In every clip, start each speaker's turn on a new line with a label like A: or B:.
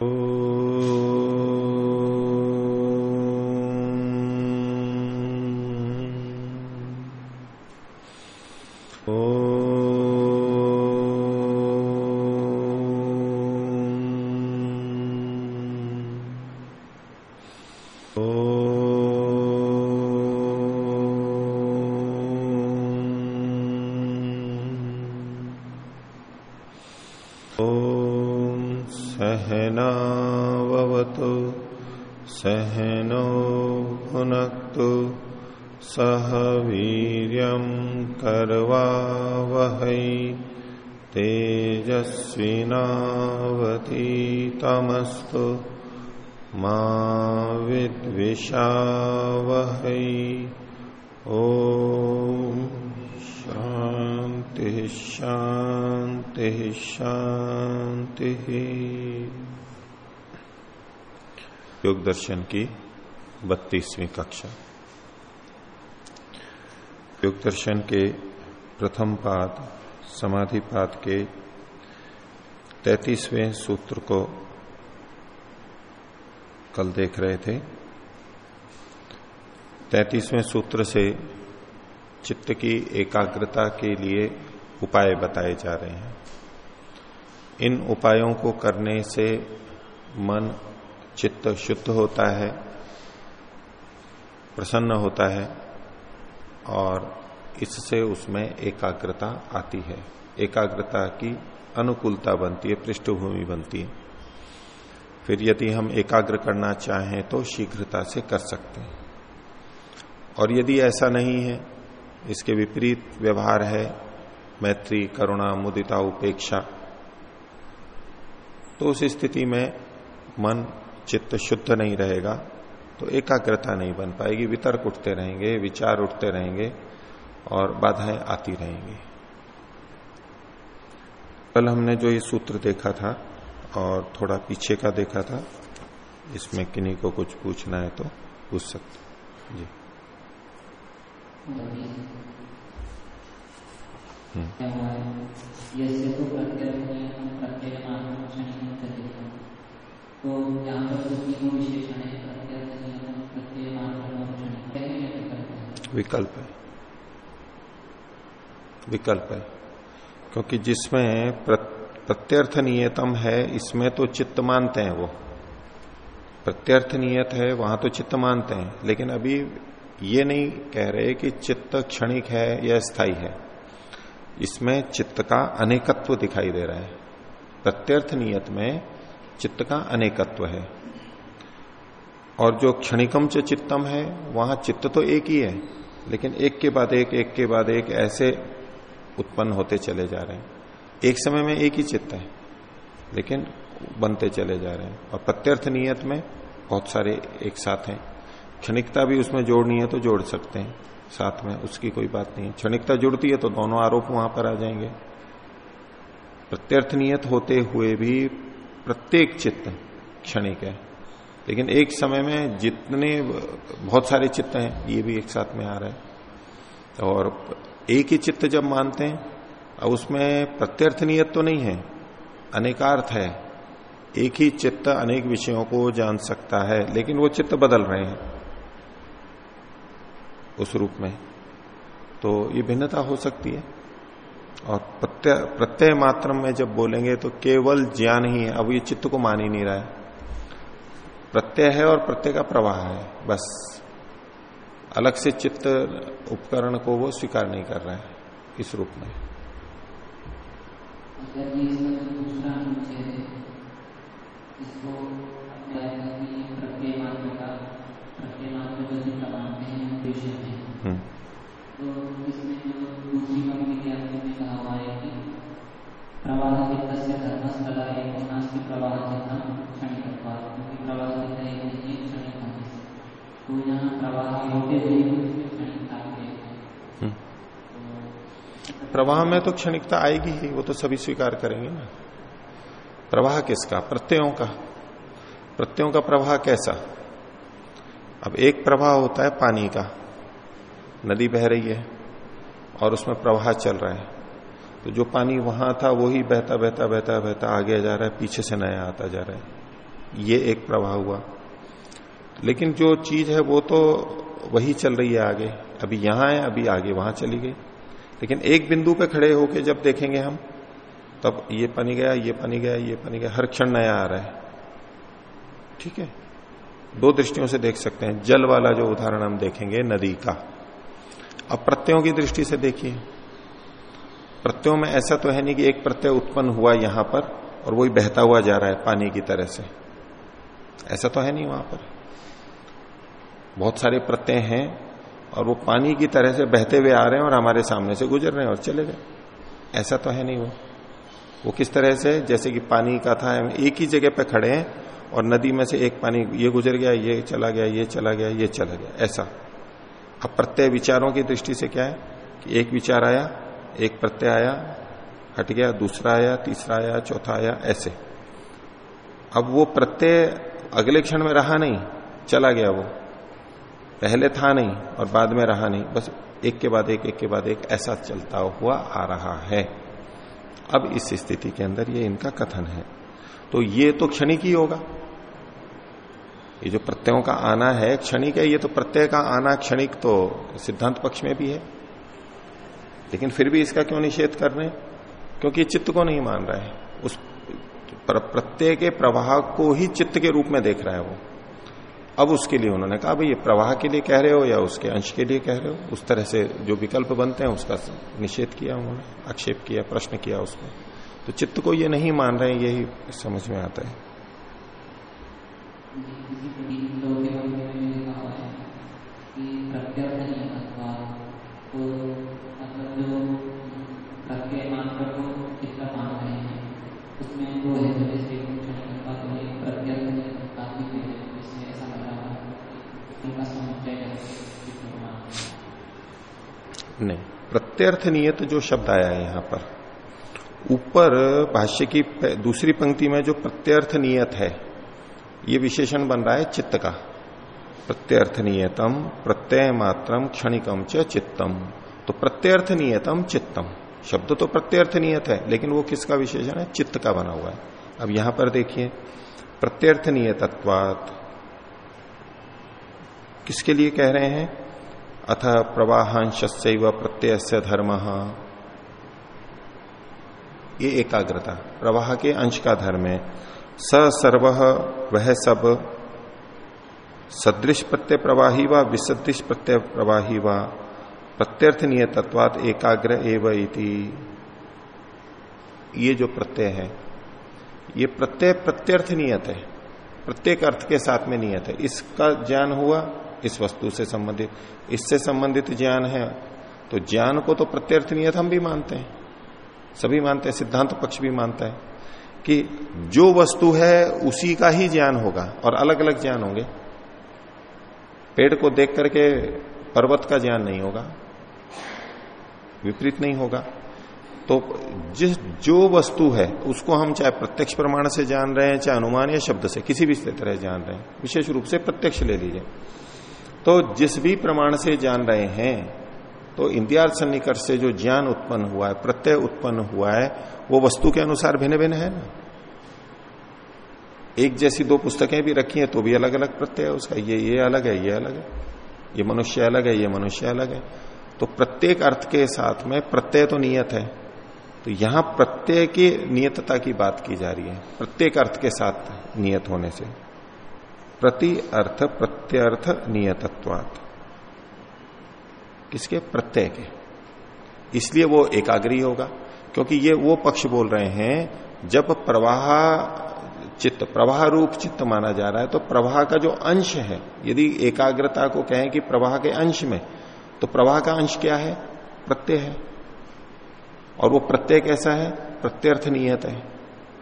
A: ॐ तेजस्विनावतीतमस्तु मा विद्विषावहै। ॐ शांति शांति शान्तिः। योग दर्शन की बत्तीसवीं कक्षा। योग दर्शन के प्रथम पाद, समाधि पाद के तैतीसवें सूत्र को कल देख रहे थे। तैतीसवें सूत्र से चित्त की एकाग्रता के लिए उपाय बताए जा रहे हैं। इन उपायों को करने से मन, चित्त शुद्ध होता है, प्रसन्न होता है और इससे उसमें एकाग्रता आती है। एकाग्रता की अनुकूलता बनती है, पृष्ठभूमि बनती है। फिर यदि हम एकाग्र करना चाहें तो शीघ्रता से कर सकते हैं। और यदि ऐसा नहीं है, इसके विपरीत व्यवहार है, मैत्री, करुणा, मुदिता, उपेक्षा तो उस स्थिति में मन, चित्त शुद्ध नहीं रहेगा तो एकाग्रता नहीं बन पाएगी, वितर्क उठते रहेंगे, विचार उठते रहेंगे, और बाधाएँ आती रहेंगी। कल हमने जो ये सूत्र देखा था और थोड़ा पीछे का देखा था, इसमें किन्हीं को कुछ पूछना है तो पूछ सकते जी।
B: तो है मात्र
A: विकल्प है। विकल्प है। क्योंकि जिसमें प्रत्यर्थ नियतम है, इसमें तो चित्त मानते हैं वो। प्रत्यर्थ नियत है, वहाँ तो चित्त मानते हैं। लेकिन अभी ये नहीं कह रहे कि चित्त क्षणिक है या स्थायी है। इसमें चित्त का अनेकत्व दिखाई दे रहा है। प्रत्यर्थ नियत में चित्त का अनेकत्व है। और जो क्षणिकम च चित्तम है, वहाँ चित्त तो एक ही है, लेकिन एक के बाद एक एक के बाद एक ऐसे उत्पन्न होते चले जा रहे हैं। एक समय में एक ही चित्त है, लेकिन बनते चले जा रहे हैं। और प्रत्यर्थ नियत में बहुत सारे एक साथ हैं। क्षणिकता भी उसमें जोड़नी है तो जोड़ सकते हैं, साथ में उसकी कोई बात नहीं है। क्षणिकता जुड़ती है तो दोनों आरोप वहाँ पर आ जाएँगे। प्रत्यर्थ नियत होते हुए भी प्रत्येक चित्त क्षणिक है। लेकिन एक समय में जितने बहुत सारे चित्त हैं, ये भी एक साथ में आ रहे हैं। और एक ही चित्त जब मानते हैं अब उसमें प्रत्यर्थ नियत तो नहीं है, अनेकार्थ है। एक ही चित्त अनेक विषयों को जान सकता है, लेकिन वो चित्त बदल रहे हैं उस रूप में। तो ये भिन्नता हो सकती है। और प्रत्यय प्रत्यय मात्र में जब बोलेंगे तो केवल ज्ञान ही है, अब ये चित्त को मान ही नहीं रहा है। प्रत्यय है और प्रत्यय का प्रवाह है, बस। अलग से चित्त उपकरण को वो स्वीकार नहीं कर रहा है, इस रूप में।
B: इसको प्रत्यय मात्र का प्रत्यय मात्र जो चित्त हैं विषय में तो इसमें जो दूसरी पंक्ति के अंत में कहा हुआ है कि प्रवाह चित्त से धर्म एक नास्ति प्रवाह चित्तम क्षणिकत्वाद क्योंकि प्रवाह चित्त एक नहीं क्षणिक तो यहाँ प्रवाह होते हुए
A: प्रवाह में तो क्षणिकता आएगी ही, वो तो सभी स्वीकार करेंगे ना। प्रवाह किसका? प्रत्ययों का। प्रत्ययों का प्रवाह कैसा? अब एक प्रवाह होता है पानी का। नदी बह रही है और उसमें प्रवाह चल रहा है। तो जो पानी वहाँ था वही बहता बहता बहता बहता आगे जा रहा है, पीछे से नया आता जा रहा है। ये एक प्रवाह हुआ। लेकिन जो चीज़ है, वो तो वही चल रही है आगे। अभी यहाँ है, अभी आगे, वहाँ चली गई। लेकिन एक बिंदु पे खड़े होके जब देखेंगे हम, तब ये पानी गया, ये पानी गया, ये पानी गया, हर क्षण नया आ रहा है। ठीक है? दो दृष्टियों से देख सकते हैं। जल वाला जो उदाहरण हम देखेंगे, नदी का। अब प्रत्ययों की दृष्टि से देखिए। प्रत्ययों में ऐसा तो है नहीं कि एक प्रत्यय उत्पन्न हुआ यहाँ पर और वही बहता हुआ जा रहा है पानी की तरह से। ऐसा तो है नहीं वहाँ पर। बहुत सारे प्रत्यय हैं और वो पानी की तरह से बहते हुए आ रहे हैं और हमारे सामने से गुजर रहे हैं और चले गए। ऐसा तो है नहीं वो। वो किस तरह से, जैसे कि पानी का था एक ही जगह पे खड़े हैं और नदी में से एक पानी, ये गुजर गया, ये चला गया, ये चला गया, ये चला गया। ऐसा। अब प्रत्यय विचारों की दृष्टि से क्या है? कि एक विचार आया, एक प्रत्यय आया, हट गया, दूसरा आया, तीसरा आया, चौथा आया, ऐसे। अब वो प्रत्यय अगले क्षण में रहा नहीं, चला गया वो। पहले था नहीं और बाद में रहा नहीं, बस एक के बाद एक एक के बाद एक ऐसा चलता हुआ आ रहा है। अब इस स्थिति के अंदर ये इनका कथन है। तो ये तो क्षणिक ही होगा। ये जो प्रत्ययों का आना है क्षणिक है, ये तो प्रत्यय का आना क्षणिक तो सिद्धांत पक्ष में भी है। लेकिन फिर भी इसका क्यों निषेध कर रहे हैं? क्योंकि चित्त को नहीं मान रहा है। उस प्रत्यय के प्रवाह को ही चित्त के रूप में देख रहा है वो। अब उसके लिए उन्होंने कहा भाई ये प्रवाह के लिए कह रहे हो या उसके अंश के लिए कह रहे हो? उस तरह से जो विकल्प बनते हैं, उसका निषेध किया उन्होंने, आक्षेप किया, प्रश्न किया उसमें तो चित्त को ये नहीं मान रहे यही समझ में आता है। नहीं। प्रत्यर्थ नियत जो शब्द आया है यहाँ पर। ऊपर भाष्य की दूसरी पंक्ति में जो प्रत्यर्थ नियत है, ये विशेषण बन रहा है चित्त का। प्रत्यर्थ नियतम प्रत्यय मात्रम, क्षणिकम च चित्तम। तो प्रत्यर्थ नियतम चित्तम। शब्द तो प्रत्यर्थ नियत है, लेकिन वो किसका विशेषण है? चित्त का बना हुआ है। अब यहाँ पर देखिए प्रत्यर्थ नियतत्वात किसके लिए कह रहे हैं? अथ प्रवाहांश प्रत्यय धर्म। ये एकाग्रता। प्रवाह के अंश का धर्म है। स सर्व, वह सब। सदृश प्रत्यय प्रवाही व, विसदृश प्रत्यय प्रवाही व। प्रत्यर्थ नियतत्वात एकाग्र एव इति। ये जो प्रत्यय है, ये प्रत्यय प्रत्यर्थ नियत है। प्रत्येक अर्थ के साथ में नियत है। इसका ज्ञान हुआ इस वस्तु से संबंधित। इससे संबंधित ज्ञान है। तो ज्ञान को तो प्रत्यर्थ नियत हम भी मानते हैं। सभी मानते हैं, सिद्धांत पक्ष भी मानता है कि जो वस्तु है, उसी का ही ज्ञान होगा और अलग अलग ज्ञान होंगे। पेड़ को देख करके पर्वत का ज्ञान नहीं होगा। विपरीत नहीं होगा। तो जिस, जो वस्तु है, उसको हम चाहे प्रत्यक्ष प्रमाण से जान रहे हैं, चाहे अनुमान या शब्द से, किसी भी तरह जान रहे हैं, विशेष रूप से प्रत्यक्ष ले लीजिए। तो जिस भी प्रमाण से जान रहे हैं तो इंदिहार सन्निकर्ष से जो ज्ञान उत्पन्न हुआ है, प्रत्यय उत्पन्न हुआ है, वो वस्तु के अनुसार भिन्न भिन्न है ना? एक जैसी दो पुस्तकें भी रखी हैं तो भी अलग अलग प्रत्यय है उसका। ये ये अलग है, ये अलग है। ये मनुष्य अलग है, ये मनुष्य अलग है। तो प्रत्येक अर्थ के साथ में प्रत्यय तो नियत है। तो यहाँ प्रत्यय की नियतता की बात की जा रही है। प्रत्येक अर्थ के साथ नियत होने से। प्रति अर्थ, प्रत्यर्थ नियतत्वात। किसके? प्रत्यय के। इसलिए वो एकाग्री होगा, क्योंकि ये वो पक्ष बोल रहे हैं, जब प्रवाह चित्त, प्रवाह रूप चित्त माना जा रहा है तो प्रवाह का जो अंश है, यदि एकाग्रता को कहें कि प्रवाह के अंश में तो प्रवाह का अंश क्या है? प्रत्यय है। और वो प्रत्यय कैसा है? प्रत्यर्थ नियत है।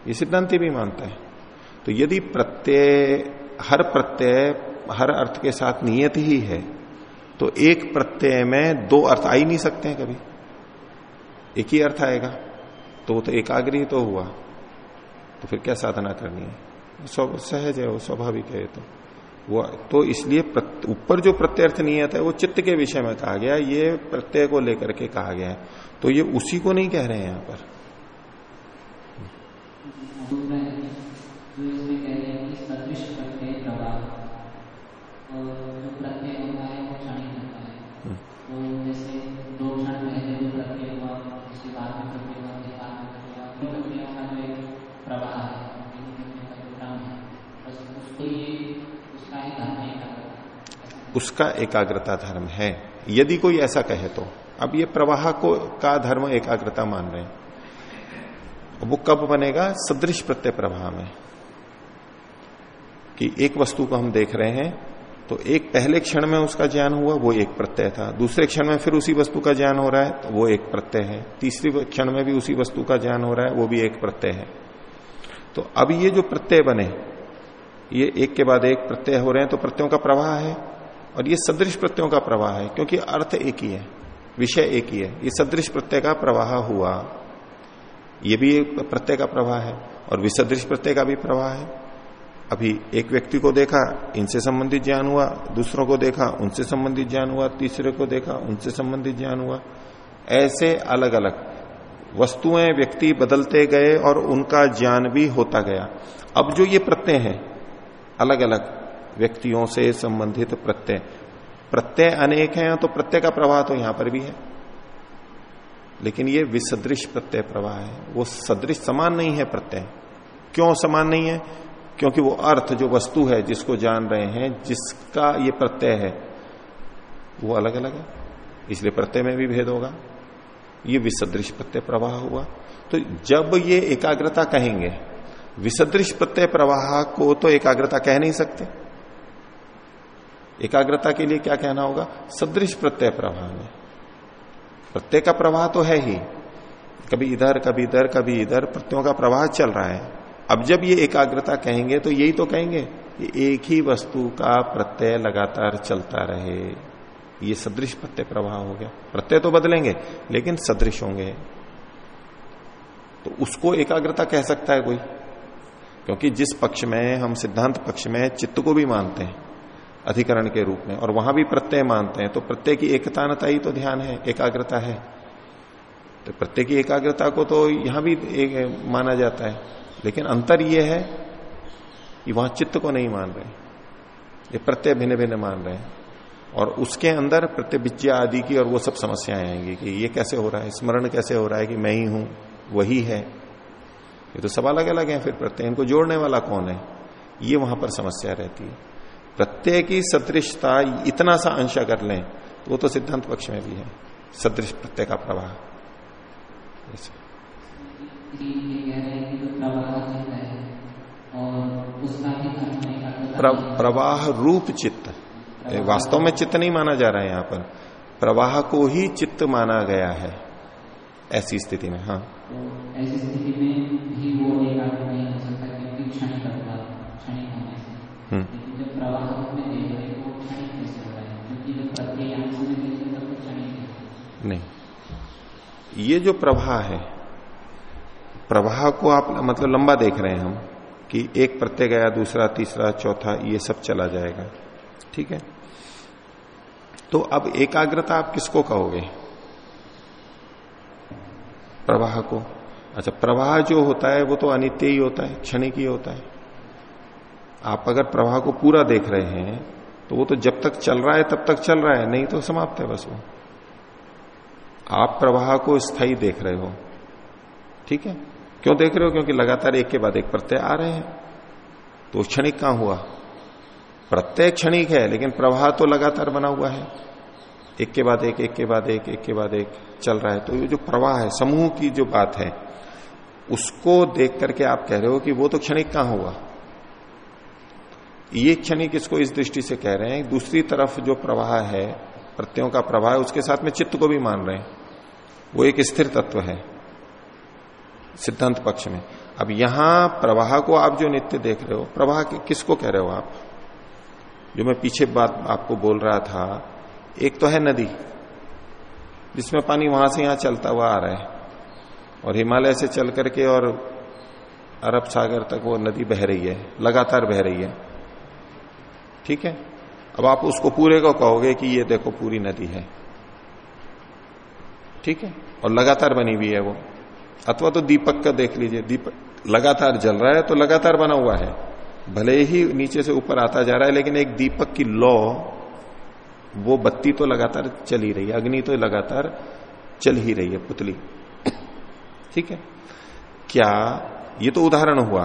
A: ये सिद्धांति भी मानता है। तो यदि प्रत्यय हर प्रत्यय हर अर्थ के साथ नियत ही है तो एक प्रत्यय में दो अर्थ आ ही नहीं सकते हैं कभी। एक ही अर्थ आएगा तो वो तो एकाग्री तो हुआ तो फिर क्या साधना करनी है? सब सहज है, वो स्वाभाविक है तो। वो तो इसलिए ऊपर जो प्रत्यर्थ नियत है, वो चित्त के विषय में कहा गया, ये प्रत्यय को लेकर के कहा गया है। तो ये उसी को नहीं कह रहे हैं यहाँ पर।
B: उसका एकाग्रता
A: धर्म है। यदि कोई ऐसा कहे तो। अब ये प्रवाह को, का धर्म एकाग्रता मान रहे हैं। वो कब बनेगा? सदृश प्रत्यय प्रवाह में। कि एक वस्तु को हम देख रहे हैं तो एक पहले क्षण में उसका ज्ञान हुआ, वो एक प्रत्यय था। दूसरे क्षण में फिर उसी वस्तु का ज्ञान हो रहा है तो वो एक प्रत्यय है। तीसरे क्षण में भी उसी वस्तु का ज्ञान हो रहा है, वो भी एक प्रत्यय है। तो अब ये जो प्रत्यय बने, ये एक के बाद एक प्रत्यय हो रहे हैं तो प्रत्ययों का प्रवाह है। और ये सदृश प्रत्ययों का प्रवाह है, क्योंकि अर्थ एक ही है, विषय एक ही है। ये सदृश प्रत्यय का प्रवाह हुआ, ये भी एक प्रत्यय का प्रवाह है, और विसदृश प्रत्यय का भी प्रवाह है। अभी एक व्यक्ति को देखा, इनसे संबंधित ज्ञान हुआ, दूसरों को देखा, उनसे संबंधित ज्ञान हुआ, तीसरे को देखा, उनसे संबंधित ज्ञान हुआ। ऐसे अलग अलग वस्तुएँ व्यक्ति बदलते गए और उनका ज्ञान भी होता गया। अब जो ये प्रत्यय है अलग अलग व्यक्तियों से संबंधित प्रत्यय। प्रत्यय अनेक हैं तो प्रत्यय का प्रवाह तो यहाँ पर भी है। लेकिन ये विसदृश प्रत्यय प्रवाह है। वो सदृश समान नहीं है प्रत्यय। क्यों समान नहीं है? क्योंकि वो अर्थ, जो वस्तु है, जिसको जान रहे हैं, जिसका ये प्रत्यय है, वो अलग अलग है। इसलिए प्रत्यय में भी भेद होगा। ये विसदृश प्रत्यय प्रवाह हुआ। तो जब ये एकाग्रता कहेंगे, विसदृश प्रत्यय प्रवाह को तो एकाग्रता कह नहीं सकते। एकाग्रता के लिए क्या कहना होगा? सदृश प्रत्यय प्रवाह में प्रत्यय का प्रवाह तो है ही। कभी इधर कभी इधर कभी इधर प्रत्ययों का प्रवाह चल रहा है। अब जब ये एकाग्रता कहेंगे तो यही तो कहेंगे कि एक ही वस्तु का प्रत्यय लगातार चलता रहे। ये सदृश प्रत्यय प्रवाह हो गया। प्रत्यय तो बदलेंगे, लेकिन सदृश होंगे। तो उसको एकाग्रता कह सकता है कोई? क्योंकि जिस पक्ष में हम सिद्धांत पक्ष में चित्त को भी मानते हैं। अधिकरण के रूप में। और वहाँ भी प्रत्यय मानते हैं तो प्रत्यय की एकतानता ही तो ध्यान है, एकाग्रता है। तो प्रत्यय की एकाग्रता को तो यहाँ भी एक माना जाता है। लेकिन अंतर यह है कि वहाँ चित्त को नहीं मान रहे। ये प्रत्यय भिन्न भिन्न मान रहे हैं। और उसके अंदर प्रत्यविज्ञा आदि की और वो सब समस्याएँ आएँगी कि ये कैसे हो रहा है, स्मरण कैसे हो रहा है कि मैं ही हूँ, वही है। ये तो सब अलग अलग है, फिर प्रत्यय इनको जोड़ने वाला कौन है? ये वहाँ पर समस्या रहती है। प्रत्यय की सदृशता इतना सा अंश कर लें तो वो तो सिद्धांत पक्ष में भी है। सदृश प्रत्यय का प्रवाह। प्रवाह रूप चित्त। वास्तव में चित्त नहीं माना जा रहा है यहाँ पर। प्रवाह को ही चित्त माना गया है। ऐसी स्थिति में हाँ।
B: तो ऐसी स्थिति में
A: ये जो प्रवाह है, प्रवाह को आप मतलब लंबा देख रहे हैं हम, कि एक प्रत्यय गया, दूसरा, तीसरा, चौथा, ये सब चला जाएगा। ठीक है? तो अब एकाग्रता आप किसको कहोगे? प्रवाह को। अच्छा प्रवाह जो होता है, वो तो अनित्य ही होता है, क्षणिक ही होता है। आप अगर प्रवाह को पूरा देख रहे हैं तो वो तो जब तक चल रहा है, तब तक चल रहा है, नहीं तो समाप्त है बस वो। आप प्रवाह को स्थायी देख रहे हो। ठीक है? क्यों देख रहे हो? क्योंकि लगातार एक के बाद एक प्रत्यय आ रहे हैं। तो क्षणिक कहाँ हुआ? प्रत्यय क्षणिक है, लेकिन प्रवाह तो लगातार बना हुआ है। एक के बाद एक एक के बाद एक एक के बाद एक चल रहा है। तो ये जो प्रवाह है, समूह की जो बात है, उसको देख करके आप कह रहे हो कि वो तो क्षणिक कहाँ हुआ? ये क्षणिक इसको इस दृष्टि से कह रहे हैं, दूसरी तरफ़ जो प्रवाह है प्रत्ययों का है, उसके साथ में चित्त को भी मान रहे हैं। वो एक स्थिर तत्व है, सिद्धांत पक्ष में। अब यहाँ प्रवाह को आप जो नित्य देख रहे हो, प्रवाह किसको कह रहे हो आप? जो मैं पीछे बात आपको बोल रहा था, एक तो है नदी, जिसमें पानी वहाँ से यहाँ चलता हुआ आ रहा है। और हिमालय से चल करके और अरब सागर तक वो नदी बह रही है, लगातार बह रही है। ठीक है? अब आप उसको पूरे को कहोगे कि ये देखो पूरी नदी है। ठीक है? और लगातार बनी हुई है वो। अथवा तो दीपक का देख लीजिए। दीपक लगातार जल रहा है तो लगातार बना हुआ है। भले ही नीचे से ऊपर आता जा रहा है, लेकिन एक दीपक की लौ, वो बत्ती तो लगातार चल रही है। अग्नि तो लगातार चल ही रही है, पुतली। ठीक है? क्या? ये तो उदाहरण हुआ।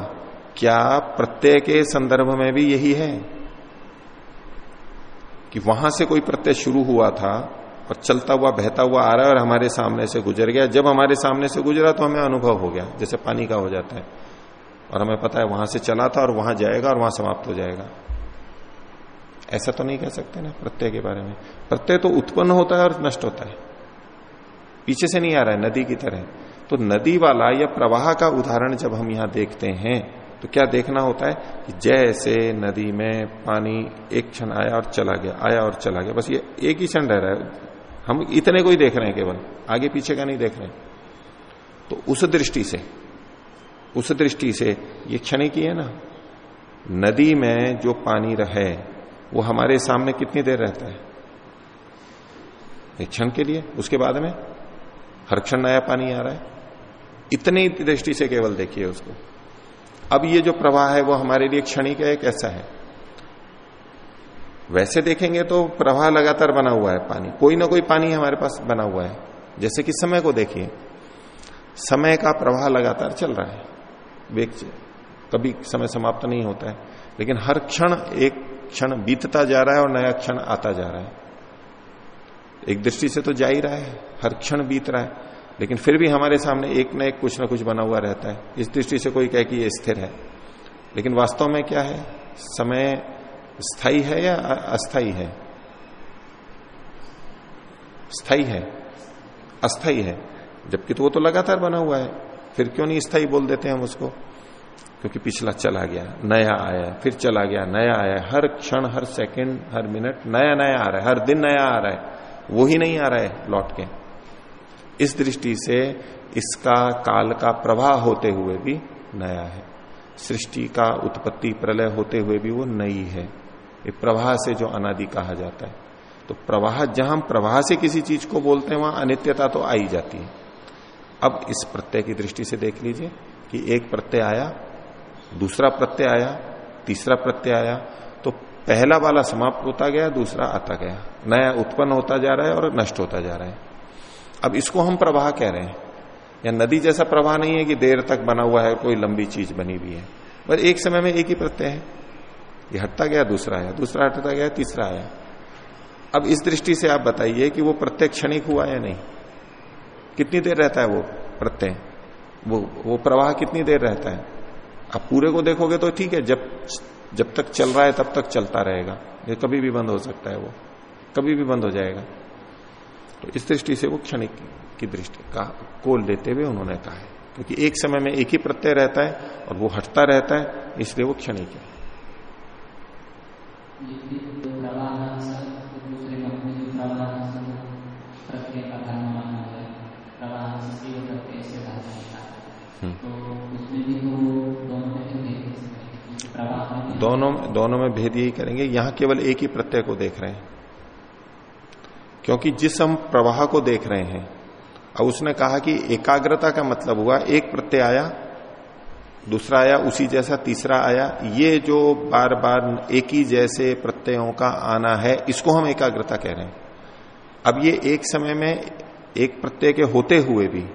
A: क्या प्रत्यय के संदर्भ में भी यही है? कि वहाँ से कोई प्रत्यय शुरू हुआ था और चलता हुआ, बहता हुआ आ रहा है और हमारे सामने से गुजर गया। जब हमारे सामने से गुजरा तो हमें अनुभव हो गया, जैसे पानी का हो जाता है। और हमें पता है वहाँ से चला था और वहाँ जाएगा और वहाँ समाप्त हो जाएगा। ऐसा तो नहीं कह सकते ना प्रत्यय के बारे में। प्रत्यय तो उत्पन्न होता है और नष्ट होता है। पीछे से नहीं आ रहा है, नदी की तरह। तो नदी वाला या प्रवाह का उदाहरण जब हम यहाँ देखते हैं तो क्या देखना होता है कि जैसे नदी में पानी एक क्षण आया और चला गया, आया और चला गया, बस ये एक ही क्षण रह रहा है। हम इतने को ही देख रहे हैं केवल, आगे पीछे का नहीं देख रहे तो उस दृष्टि से, उस दृष्टि से ये क्षणिक ही है ना। नदी में जो पानी रहे, वो हमारे सामने कितनी देर रहता है? एक क्षण के लिए, उसके बाद में? हर क्षण नया पानी आ रहा है। इतनी दृष्टि से केवल देखिए उसको। अब ये जो प्रवाह है, वो हमारे लिए क्षणिक है कैसा है। वैसे देखेंगे तो प्रवाह लगातार बना हुआ है पानी। कोई ना कोई पानी हमारे पास बना हुआ है। जैसे कि समय को देखिए, समय का प्रवाह लगातार चल रहा है। कभी समय समाप्त नहीं होता है, लेकिन हर क्षण, एक क्षण बीतता जा रहा है और नया क्षण आता जा रहा है। एक दृष्टि से तो जा ही रहा है, हर क्षण बीत रहा है। लेकिन फिर भी हमारे सामने एक न एक कुछ ना कुछ बना हुआ रहता है। इस दृष्टि से कोई कहे कि ये स्थिर है। लेकिन वास्तव में क्या है? समय स्थायी है या अस्थाई है? स्थायी है। अस्थाई है। जबकि तो वो तो लगातार बना हुआ है। फिर क्यों नहीं स्थायी बोल देते हैं हम उसको? क्योंकि पिछला चला गया, नया आया, फिर चला गया, नया आया। हर क्षण, हर सेकंड, हर मिनट नया नया आ रहा है। हर दिन नया आ रहा है। वो ही नहीं आ रहा है लौट के। इस दृष्टि से इसका काल का प्रवाह होते हुए भी नया है। सृष्टि का उत्पत्ति प्रलय होते हुए भी वो नई है। ये प्रवाह से जो अनादि कहा जाता है। तो प्रवाह, जहाँ प्रवाह से किसी चीज़ को बोलते हैं, वहाँ अनित्यता तो आई जाती है। अब इस प्रत्यय की दृष्टि से देख लीजिए कि एक प्रत्यय आया, दूसरा प्रत्यय आया, तीसरा प्रत्यय आया तो पहला वाला समाप्त होता गया, दूसरा आता गया। नया उत्पन्न होता जा रहा है और नष्ट होता जा रहा है। अब इसको हम प्रवाह कह रहे हैं। या नदी जैसा प्रवाह नहीं है कि देर तक बना हुआ है, कोई लंबी चीज़ बनी हुई है। पर एक समय में एक ही प्रत्यय है। ये हटता गया, दूसरा आया, दूसरा हटता गया, तीसरा आया। अब इस दृष्टि से आप बताइए कि वो प्रत्यय क्षणिक हुआ या नहीं? कितनी देर रहता है वो प्रत्यय? वो वो प्रवाह कितनी देर रहता है? आप पूरे को देखोगे तो ठीक है, जब जब तक चल रहा है तब तक चलता रहेगा। ये कभी भी बंद हो सकता है वो। कभी भी बंद हो जाएगा। तो इस दृष्टि से वो क्षणिक की दृष्टि का को लेते हुए उन्होंने कहा है क्योंकि एक समय में एक ही प्रत्यय रहता है और वो हटता रहता है इसलिए वो क्षणिक है। दोनों दोनों में भेद यही करेंगे यहाँ केवल एक ही प्रत्यय को देख रहे हैं। क्योंकि जिस हम प्रवाह को देख रहे हैं, अब उसने कहा कि एकाग्रता का मतलब हुआ, एक प्रत्यय आया, दूसरा आया, उसी जैसा तीसरा आया, ये जो बार बार एक ही जैसे प्रत्ययों का आना है, इसको हम एकाग्रता कह रहे हैं। अब ये एक समय में एक प्रत्यय के होते हुए भी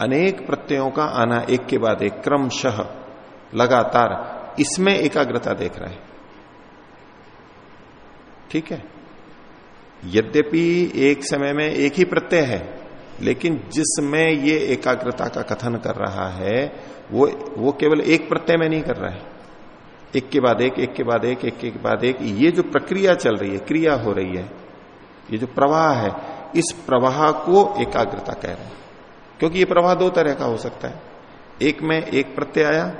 A: अनेक प्रत्ययों का आना एक के बाद एक, क्रमशः, लगातार, इसमें एकाग्रता देख रहा है। ठीक है? यद्यपि एक समय में एक ही प्रत्यय है, लेकिन जिसमें ये एकाग्रता का कथन कर रहा है, वो वो केवल एक प्रत्यय में नहीं कर रहा है। एक के बाद एक एक के बाद एक एक के बाद एक, ये जो प्रक्रिया चल रही है, क्रिया हो रही है, ये जो प्रवाह है, इस प्रवाह को एकाग्रता कह रहे हैं। क्योंकि ये प्रवाह दो तरह का हो सकता है। एक में एक प्रत्यय आया,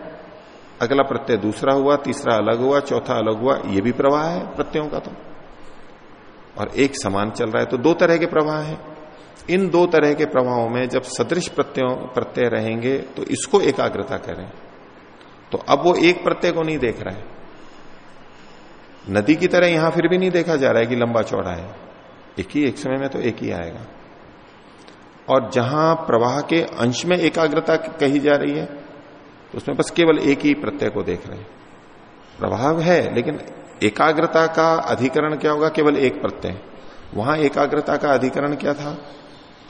A: अगला प्रत्यय दूसरा हुआ, तीसरा अलग हुआ, चौथा अलग हुआ, ये भी प्रवाह है प्रत्ययों का तो। और एक समान चल रहा है तो दो तरह के प्रवाह है। इन दो तरह के प्रवाहों में जब सदृश प्रत्ययों, प्रत्यय रहेंगे तो इसको एकाग्रता करें। तो अब वो एक प्रत्यय को नहीं देख रहा है। नदी की तरह यहाँ फिर भी नहीं देखा जा रहा है कि लंबा चौड़ा है। एक ही, एक समय में तो एक ही आएगा। और जहाँ प्रवाह के अंश में एकाग्रता कही जा रही है तो उसमें बस केवल एक ही प्रत्यय को देख रहे हैं। प्रभाव है, लेकिन एकाग्रता का अधिकरण क्या होगा? केवल एक प्रत्यय वहाँ एकाग्रता का अधिकरण क्या था?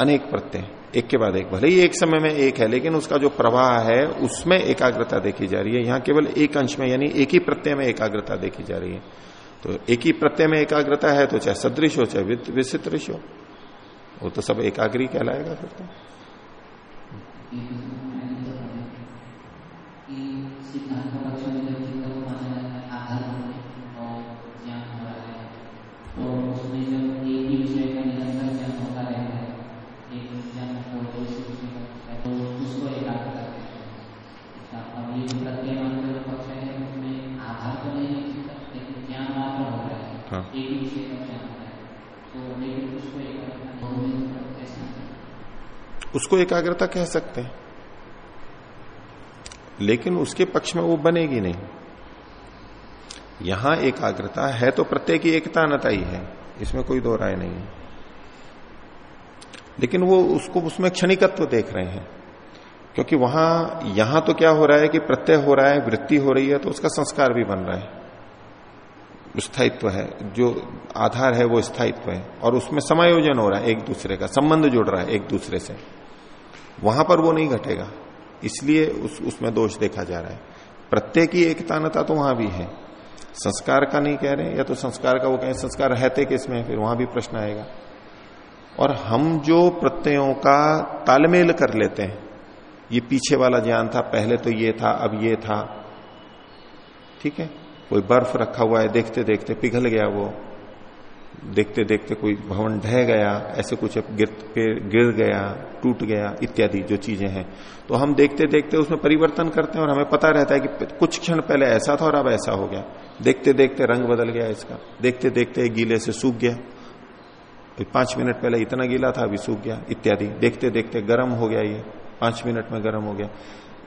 A: अनेक प्रत्यय। एक के बाद एक। भले ही एक समय में एक है, लेकिन उसका जो प्रवाह है, उसमें एकाग्रता देखी जा रही है। यहाँ केवल एक अंश में, यानी एक ही प्रत्यय में एकाग्रता देखी जा रही है। तो एक ही प्रत्यय में एकाग्रता है तो चाहे सदृश हो, चाहे विचित्र हो, वो तो सब एकाग्री कहलाएगा फिर तो। उसको एकाग्रता कह सकते हैं। लेकिन उसके पक्ष में वो बनेगी नहीं। यहाँ एकाग्रता है तो प्रत्येक की एकता नताई है। इसमें कोई दो राय नहीं है। लेकिन वो उसको, उसमें क्षणिकत्व देख रहे हैं। क्योंकि वहाँ, यहाँ तो क्या हो रहा है कि प्रत्यय हो रहा है, वृत्ति हो रही है तो उसका संस्कार भी बन रहा है। स्थायित्व है, जो आधार है वो स्थायित्व है, और उसमें समायोजन हो रहा है एक दूसरे का, संबंध जुड़ रहा है एक दूसरे से। वहाँ पर वो नहीं घटेगा, इसलिए उस, उसमें दोष देखा जा रहा है। प्रत्येक की एकतानता तो वहाँ भी है। संस्कार का नहीं कह रहे या तो संस्कार का वो कहें, संस्कार रहते किसमें फिर वहाँ भी प्रश्न आएगा। और हम जो प्रत्ययों का तालमेल कर लेते हैं, ये पीछे वाला ज्ञान था, पहले तो ये था, अब ये था। ठीक है? कोई बर्फ़ रखा हुआ है देखते देखते पिघल गया वो। देखते देखते कोई भवन ढह गया, ऐसे कुछ गिर गिर गया, टूट गया, इत्यादि जो चीज़ें हैं। तो हम देखते देखते उसमें परिवर्तन करते हैं और हमें पता रहता है कि कुछ क्षण पहले ऐसा था और अब ऐसा हो गया। देखते देखते रंग बदल गया इसका। देखते देखते गीले से सूख गया। पाँच मिनट पहले इतना गीला था, अभी सूख गया, इत्यादि। देखते देखते गर्म हो गया ये। पाँच मिनट में गर्म हो गया।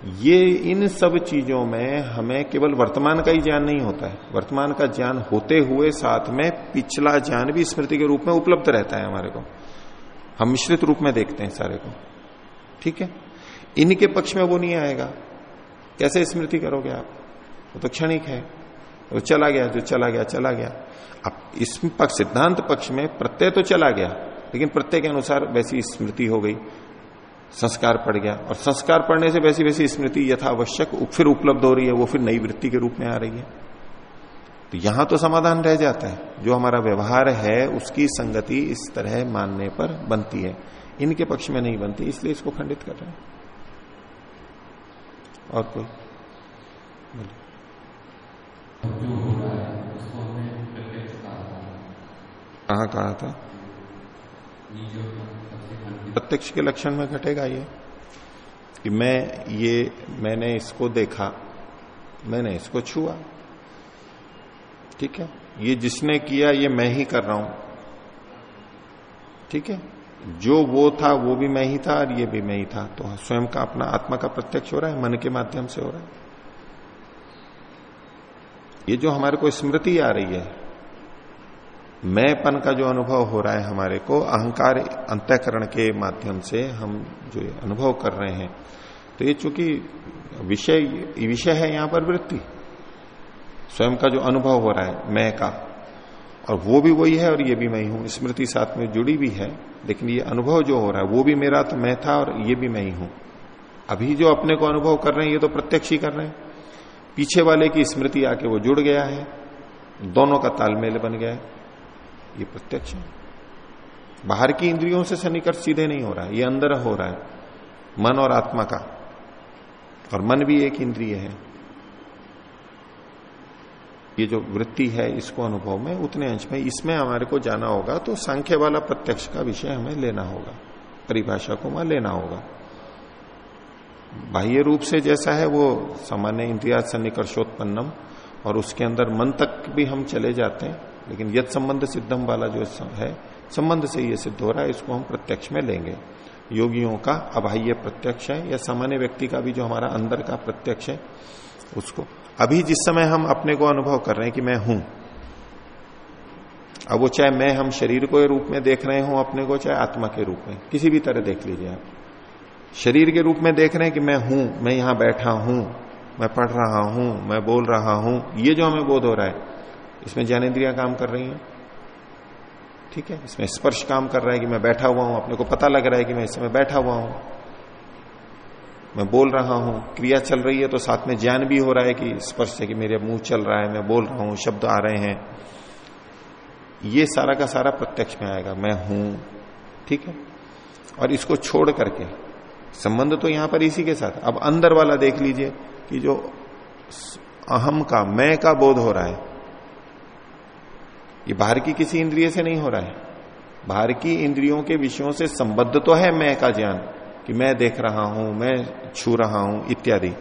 A: ये इन सब चीज़ों में हमें केवल वर्तमान का ही ज्ञान नहीं होता है। वर्तमान का ज्ञान होते हुए साथ में पिछला ज्ञान भी स्मृति के रूप में उपलब्ध रहता है हमारे को। हम मिश्रित रूप में देखते हैं सारे को। ठीक है? इनके पक्ष में वो नहीं आएगा। कैसे स्मृति करोगे आप? वो तो क्षणिक है। वो चला गया, जो चला गया चला गया। अब इस पक्ष, सिद्धांत पक्ष में प्रत्यय तो चला गया, लेकिन प्रत्यय के अनुसार वैसी स्मृति हो गई। संस्कार पड़ गया। और संस्कार पड़ने से वैसी वैसी स्मृति यथावश्यक फिर उपलब्ध हो रही है वो फिर नई वृत्ति के रूप में आ रही है। तो यहाँ तो समाधान रह जाता है। जो हमारा व्यवहार है उसकी संगति इस तरह मानने पर बनती है। इनके पक्ष में नहीं बनती इसलिए इसको खंडित कर रहे हैं। और कोई? कहा कहा था? प्रत्यक्ष के लक्षण में घटेगा ये, कि मैं ये, मैंने इसको देखा, मैंने इसको छुआ। ठीक है? ये जिसने किया, ये मैं ही कर रहा हूँ। ठीक है? जो वो था, वो भी मैं ही था, और ये भी मैं ही था। तो स्वयं का अपना आत्मा का प्रत्यक्ष हो रहा है, मन के माध्यम से हो रहा है। ये जो हमारे को स्मृति आ रही है मैंपन का जो अनुभव हो रहा है हमारे को, अहंकार अंतकरण के माध्यम से हम जो अनुभव कर रहे हैं तो ये चूँकि विषय विषय है यहाँ पर वृत्ति, स्वयं का जो अनुभव हो रहा है, मैं का, और वो भी वही है और ये भी मैं ही हूँ, स्मृति साथ में जुड़ी भी है, लेकिन ये अनुभव जो हो रहा है, वो भी मेरा तो मैं था और ये भी मैं ही हूँ। अभी जो अपने को अनुभव कर रहे हैं, ये तो प्रत्यक्ष ही कर रहे हैं। पीछे वाले की स्मृति आके वो जुड़ गया है, दोनों का तालमेल बन गया है। ये प्रत्यक्ष है। बाहर की इंद्रियों से सन्निकट सीधे नहीं हो रहा है, ये अंदर हो रहा है, मन और आत्मा का। और मन भी एक इंद्रिय है। ये जो वृत्ति है, इसको अनुभव में उतने अंश में, इसमें हमारे को जाना होगा तो सांख्य वाला प्रत्यक्ष का विषय हमें लेना होगा, परिभाषा को वहाँ लेना होगा। बाह्य रूप से जैसा है, वो सामान्य इंद्रिया सन्निकर्षोत्पन्नम और उसके अंदर मन तक भी हम चले जाते हैं। लेकिन यद संबंध सिद्धम वाला जो है, संबंध से ये सिद्ध हो रहा है, इसको हम प्रत्यक्ष में लेंगे। योगियों का अबाह्य प्रत्यक्ष है, या सामान्य व्यक्ति का भी जो हमारा अंदर का प्रत्यक्ष है, उसको। अभी जिस समय हम अपने को अनुभव कर रहे हैं कि मैं हूँ, अब वो चाहे मैं हम शरीर को रूप में देख रहे हो, अपने को चाहे आत्मा के रूप में, किसी भी तरह देख लीजिए आप। शरीर के रूप में देख रहे हैं कि मैं हूँ, मैं यहाँ बैठा हूँ, मैं पढ़ रहा हूँ, मैं बोल रहा हूँ, ये जो हमें बोध हो रहा है इसमें ज्ञानेन्द्रिया काम कर रही हैं। ठीक है? इसमें स्पर्श काम कर रहा है कि मैं बैठा हुआ हूँ। अपने को पता लग रहा है कि मैं इस समय बैठा हुआ हूँ। मैं बोल रहा हूँ। क्रिया चल रही है तो साथ में ज्ञान भी हो रहा है कि स्पर्श से कि मेरे मुँह चल रहा है, मैं बोल रहा हूँ, शब्द आ रहे हैं। ये सारा का सारा प्रत्यक्ष में आएगा। मैं हूँ। ठीक है? और इसको छोड़ करके, संबंध तो यहाँ पर इसी के साथ। अब अंदर वाला देख लीजिए कि जो अहम का, मैं का बोध हो रहा है ये बाहर की किसी इंद्रिय से नहीं हो रहा है। बाहर की इंद्रियों के विषयों से संबद्ध तो है मैं का ज्ञान, कि मैं देख रहा हूँ, मैं छू रहा हूँ, इत्यादि।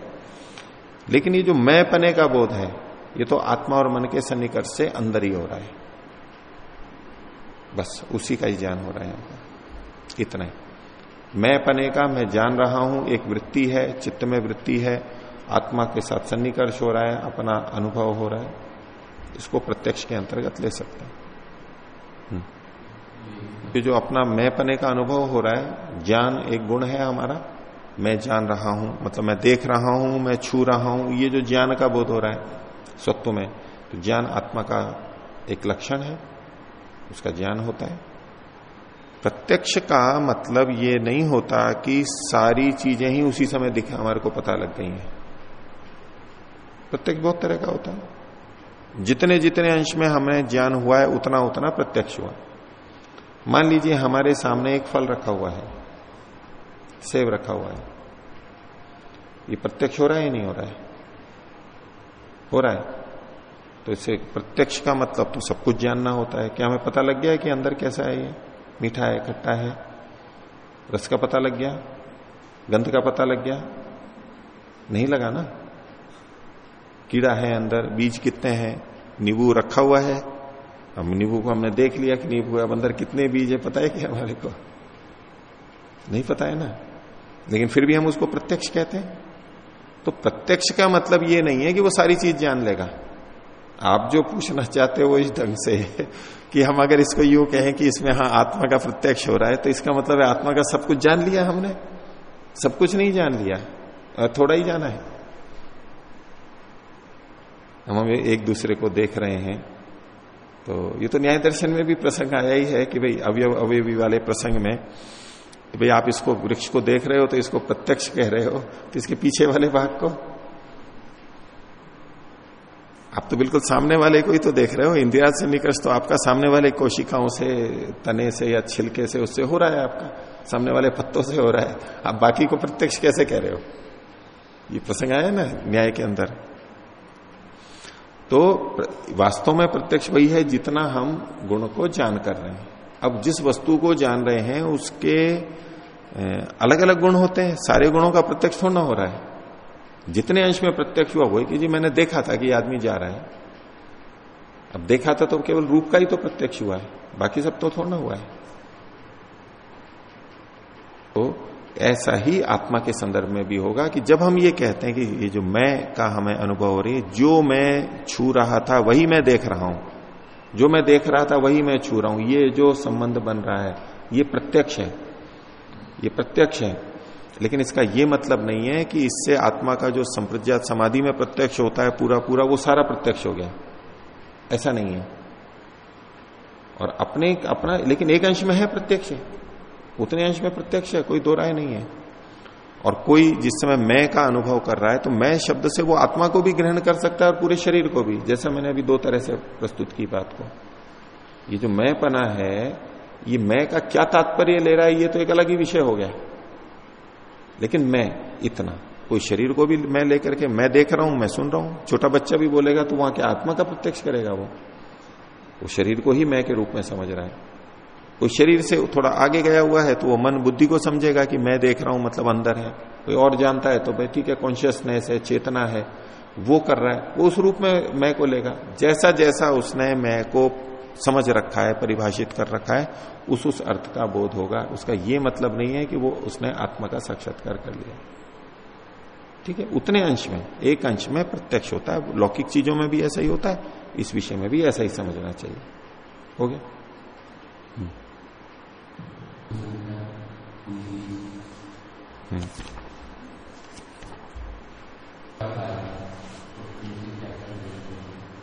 A: लेकिन ये जो मैं पने का बोध है, ये तो आत्मा और मन के सन्निकर्ष से अंदर ही हो रहा है। बस उसी का ही ज्ञान हो रहा है। इतना ही। मैं पने का मैं जान रहा हूँ, एक वृत्ति है, चित्त में वृत्ति है, आत्मा के साथ सन्निकर्ष हो रहा है, अपना अनुभव हो रहा है। इसको प्रत्यक्ष के अंतर्गत ले सकते हैं। हम्म। ये जो अपना मैं पने का अनुभव हो रहा है ज्ञान एक गुण है हमारा। मैं जान रहा हूँ मतलब मैं देख रहा हूँ मैं छू रहा हूँ ये जो ज्ञान का बोध हो रहा है सत्व में तो ज्ञान आत्मा का एक लक्षण है उसका ज्ञान होता है। प्रत्यक्ष का मतलब ये नहीं होता कि सारी चीज़ें ही उसी समय दिखे हमारे को पता लग गई हैं। प्रत्यक्ष बहुत तरह का होता है। जितने जितने अंश में हमें ज्ञान हुआ है, उतना उतना प्रत्यक्ष हुआ। मान लीजिए हमारे सामने एक फल रखा हुआ है, सेब रखा हुआ है। ये प्रत्यक्ष हो रहा है या नहीं हो रहा है? हो रहा है। तो इससे प्रत्यक्ष का मतलब तो सब कुछ जानना होता है। क्या हमें पता लग गया है कि अंदर कैसा है ये? मीठा है, खट्टा है? रस का पता लग गया? गंध का पता लग गया? नहीं लगा ना? कीड़ा है अंदर, बीज कितने हैं? नींबू रखा हुआ है। अब नींबू को हमने देख लिया कि नींबू अब अंदर कितने बीज है, पता है क्या हमारे को? नहीं पता है ना? लेकिन फिर भी हम उसको प्रत्यक्ष कहते हैं। तो प्रत्यक्ष का मतलब ये नहीं है कि वो सारी चीज़ जान लेगा। आप जो पूछना चाहते हो इस ढंग से कि हम अगर इसको यू कहें कि इसमें हाँ आत्मा का प्रत्यक्ष हो रहा है तो इसका मतलब है आत्मा का सब कुछ जान लिया हमने। सब कुछ नहीं जान लिया। थोड़ा ही जाना है। हम हमें एक दूसरे को देख रहे हैं। तो ये तो न्याय दर्शन में भी प्रसंग आया ही है कि भाई अवयव, अवयवी वाले प्रसंग में भाई आप इसको, वृक्ष को देख रहे हो तो इसको प्रत्यक्ष कह रहे हो तो इसके पीछे वाले भाग को। आप तो बिल्कुल सामने वाले को ही तो देख रहे हो। इंदिरा से निकर्ष तो आपका सामने वाले कोशिकाओं से, तने से या छिलके से, उससे हो रहा है आपका। सामने वाले पत्तों से हो रहा है। आप बाकी को प्रत्यक्ष कैसे कह रहे हो? ये प्रसंग आया ना न्याय के अंदर। तो वास्तव में प्रत्यक्ष वही है जितना हम गुण को जान कर रहे हैं। अब जिस वस्तु को जान रहे हैं, उसके अलग अलग गुण होते हैं। सारे गुणों का प्रत्यक्ष थोड़ा हो रहा है। जितने अंश में प्रत्यक्ष हुआ, वही कि जी मैंने देखा था कि आदमी जा रहा है। अब देखा था तो केवल रूप का ही तो प्रत्यक्ष हुआ है। बाकी सब तो थोड़ा हुआ है। तो ऐसा ही आत्मा के संदर्भ में भी होगा कि जब हम ये कहते हैं कि ये जो मैं का हमें अनुभव हो रही है, जो मैं छू रहा था, वही मैं देख रहा हूँ। जो मैं देख रहा था, वही मैं छू रहा हूँ। ये जो संबंध बन रहा है, ये प्रत्यक्ष है। ये प्रत्यक्ष है। लेकिन इसका यह मतलब नहीं है कि इससे आत्मा का जो संप्रज्ञात समाधि में प्रत्यक्ष होता है पूरा पूरा वो सारा प्रत्यक्ष हो गया। ऐसा नहीं है। और अपने अपना, लेकिन एक अंश में है प्रत्यक्ष। उतने अंश में प्रत्यक्ष है, कोई दो राय नहीं है। और कोई जिस समय मैं का अनुभव कर रहा है तो मैं शब्द से वो आत्मा को भी ग्रहण कर सकता है और पूरे शरीर को भी, जैसा मैंने अभी दो तरह से प्रस्तुत की बात को। ये जो मैं पना है, ये मैं का क्या तात्पर्य ले रहा है, ये तो एक अलग ही विषय हो गया। लेकिन मैं, इतना। कोई शरीर को भी मैं लेकर के मैं देख रहा हूँ, मैं सुन रहा हूँ, छोटा बच्चा भी बोलेगा तो वहाँ क्या आत्मा का प्रत्यक्ष करेगा वो। वो शरीर को ही मैं के रूप में समझ रहा है। कोई शरीर से थोड़ा आगे गया हुआ है तो वो मन बुद्धि को समझेगा कि मैं देख रहा हूँ मतलब अंदर है। कोई और जानता है तो भाई ठीक है कॉन्शियसनेस है, चेतना है, वो कर रहा है, वो उस रूप में मैं को लेगा। जैसा जैसा उसने मैं को समझ रखा है, परिभाषित कर रखा है, उस उस अर्थ का बोध होगा। उसका ये मतलब नहीं है कि वो उसने आत्मा का साक्षात्कार कर लिया। ठीक है, उतने अंश में, एक अंश में प्रत्यक्ष होता है। लौकिक चीज़ों में भी ऐसा ही होता है, इस विषय में भी ऐसा ही समझना चाहिए। हो गया?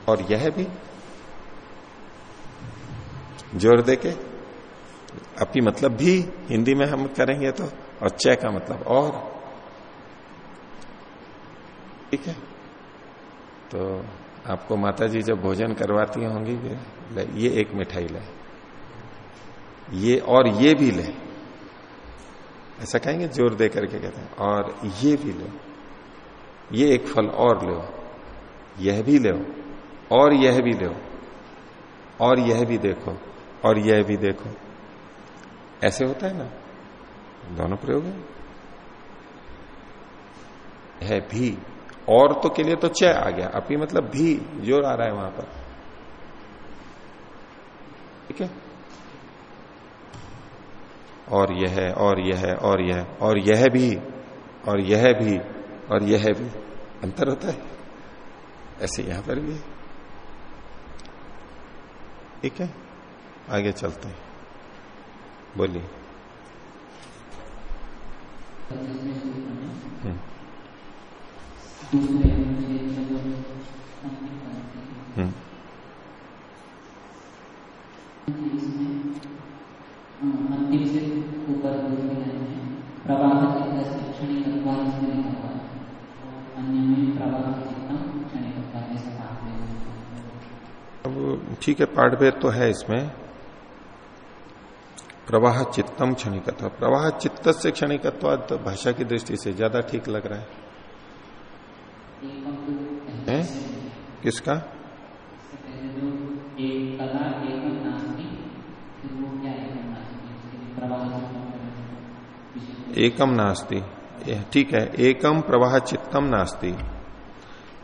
A: और यह भी? ज़ोर दे के अपनी मतलब भी हिंदी में हम करेंगे तो और चय का मतलब और। ठीक है? तो आपको माता जी जब भोजन करवाती होंगी ये एक मिठाई ले। ये और ये भी ले। ऐसा कहेंगे, ज़ोर दे करके कहते हैं, और ये भी लो, ये एक फल और लो, यह भी लो, और यह भी लो, और यह भी देखो, और यह भी देखो। ऐसे होता है ना? दोनों प्रयोग है। है भी, और तो के लिए तो चय आ गया। अभी मतलब भी, ज़ोर आ रहा है वहाँ पर। ठीक है? और यह और यह और यह और यह भी, और यह भी, और यह भी। अंतर होता है। ऐसे यहाँ पर भी। ठीक है? आगे चलते हैं। बोलिए। हम्म। हम्म। ठीक है पाठभेद तो है इसमें। प्रवाह चित्तम क्षणिकत्व। प्रवाह चित्त से क्षणिकत्व तो भाषा की दृष्टि से ज़्यादा ठीक लग रहा है, है? किसका? एकम नास्ती। ठीक है एकम प्रवाह चित्तम नास्ति।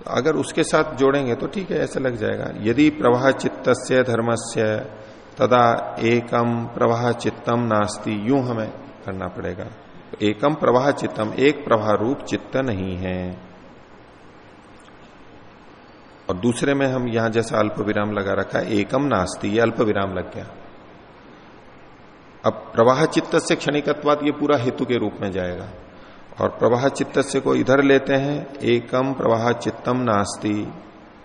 A: अगर उसके साथ जोड़ेंगे तो ठीक है, ऐसा लग जाएगा। यदि प्रवाह चित्त धर्म से तदा एकम प्रवाह चित्तम नास्ती, यूँ हमें करना पड़ेगा। एकम प्रवाह चित्तम एक प्रवाह रूप चित्त नहीं है। और दूसरे में हम यहाँ जैसा अल्प विराम लगा रखा है एकम नास्ती, ये अल्प विराम लग गया। अब प्रवाह चित्त से क्षणिकत्वाद ये पूरा हेतु के रूप में जाएगा। और प्रवाह चित्त से को इधर लेते हैं। एकम प्रवाह चित्तम नास्ती।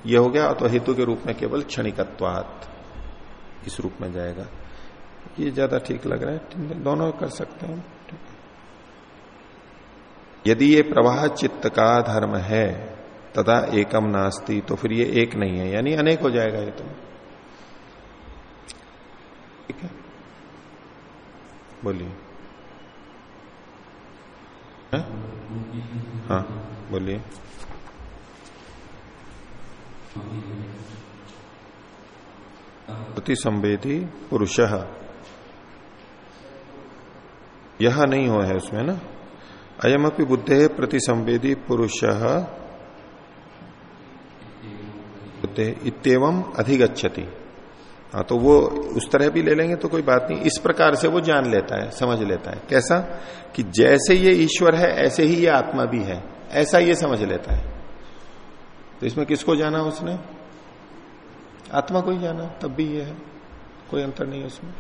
A: ये हो गया तो हेतु के रूप में केवल क्षणिकत्वात। इस रूप में जाएगा। ये ज़्यादा ठीक लग रहा है दोनों कर सकते हैं। यदि ये प्रवाह चित्त का धर्म है, तथा एकम नास्ती तो फिर ये एक नहीं है। यानी अनेक हो जाएगा ये तो। ठीक है? बोलिए। हाँ? बोलिए। प्रतिसंवेदी पुरुष। यह नहीं हुआ है उसमें, ना? अयम अपनी बुद्धे प्रतिसंवेदी पुरुष। इतम अधिगछति हाँ तो वो उस तरह भी ले लेंगे तो कोई बात नहीं। इस प्रकार से वो जान लेता है, समझ लेता है। कैसा? कि जैसे ये ईश्वर है, ऐसे ही ये आत्मा भी है। ऐसा ये समझ लेता है। तो इसमें किसको जाना उसने? आत्मा को ही जाना, तब भी ये है। कोई अंतर नहीं है उसमें।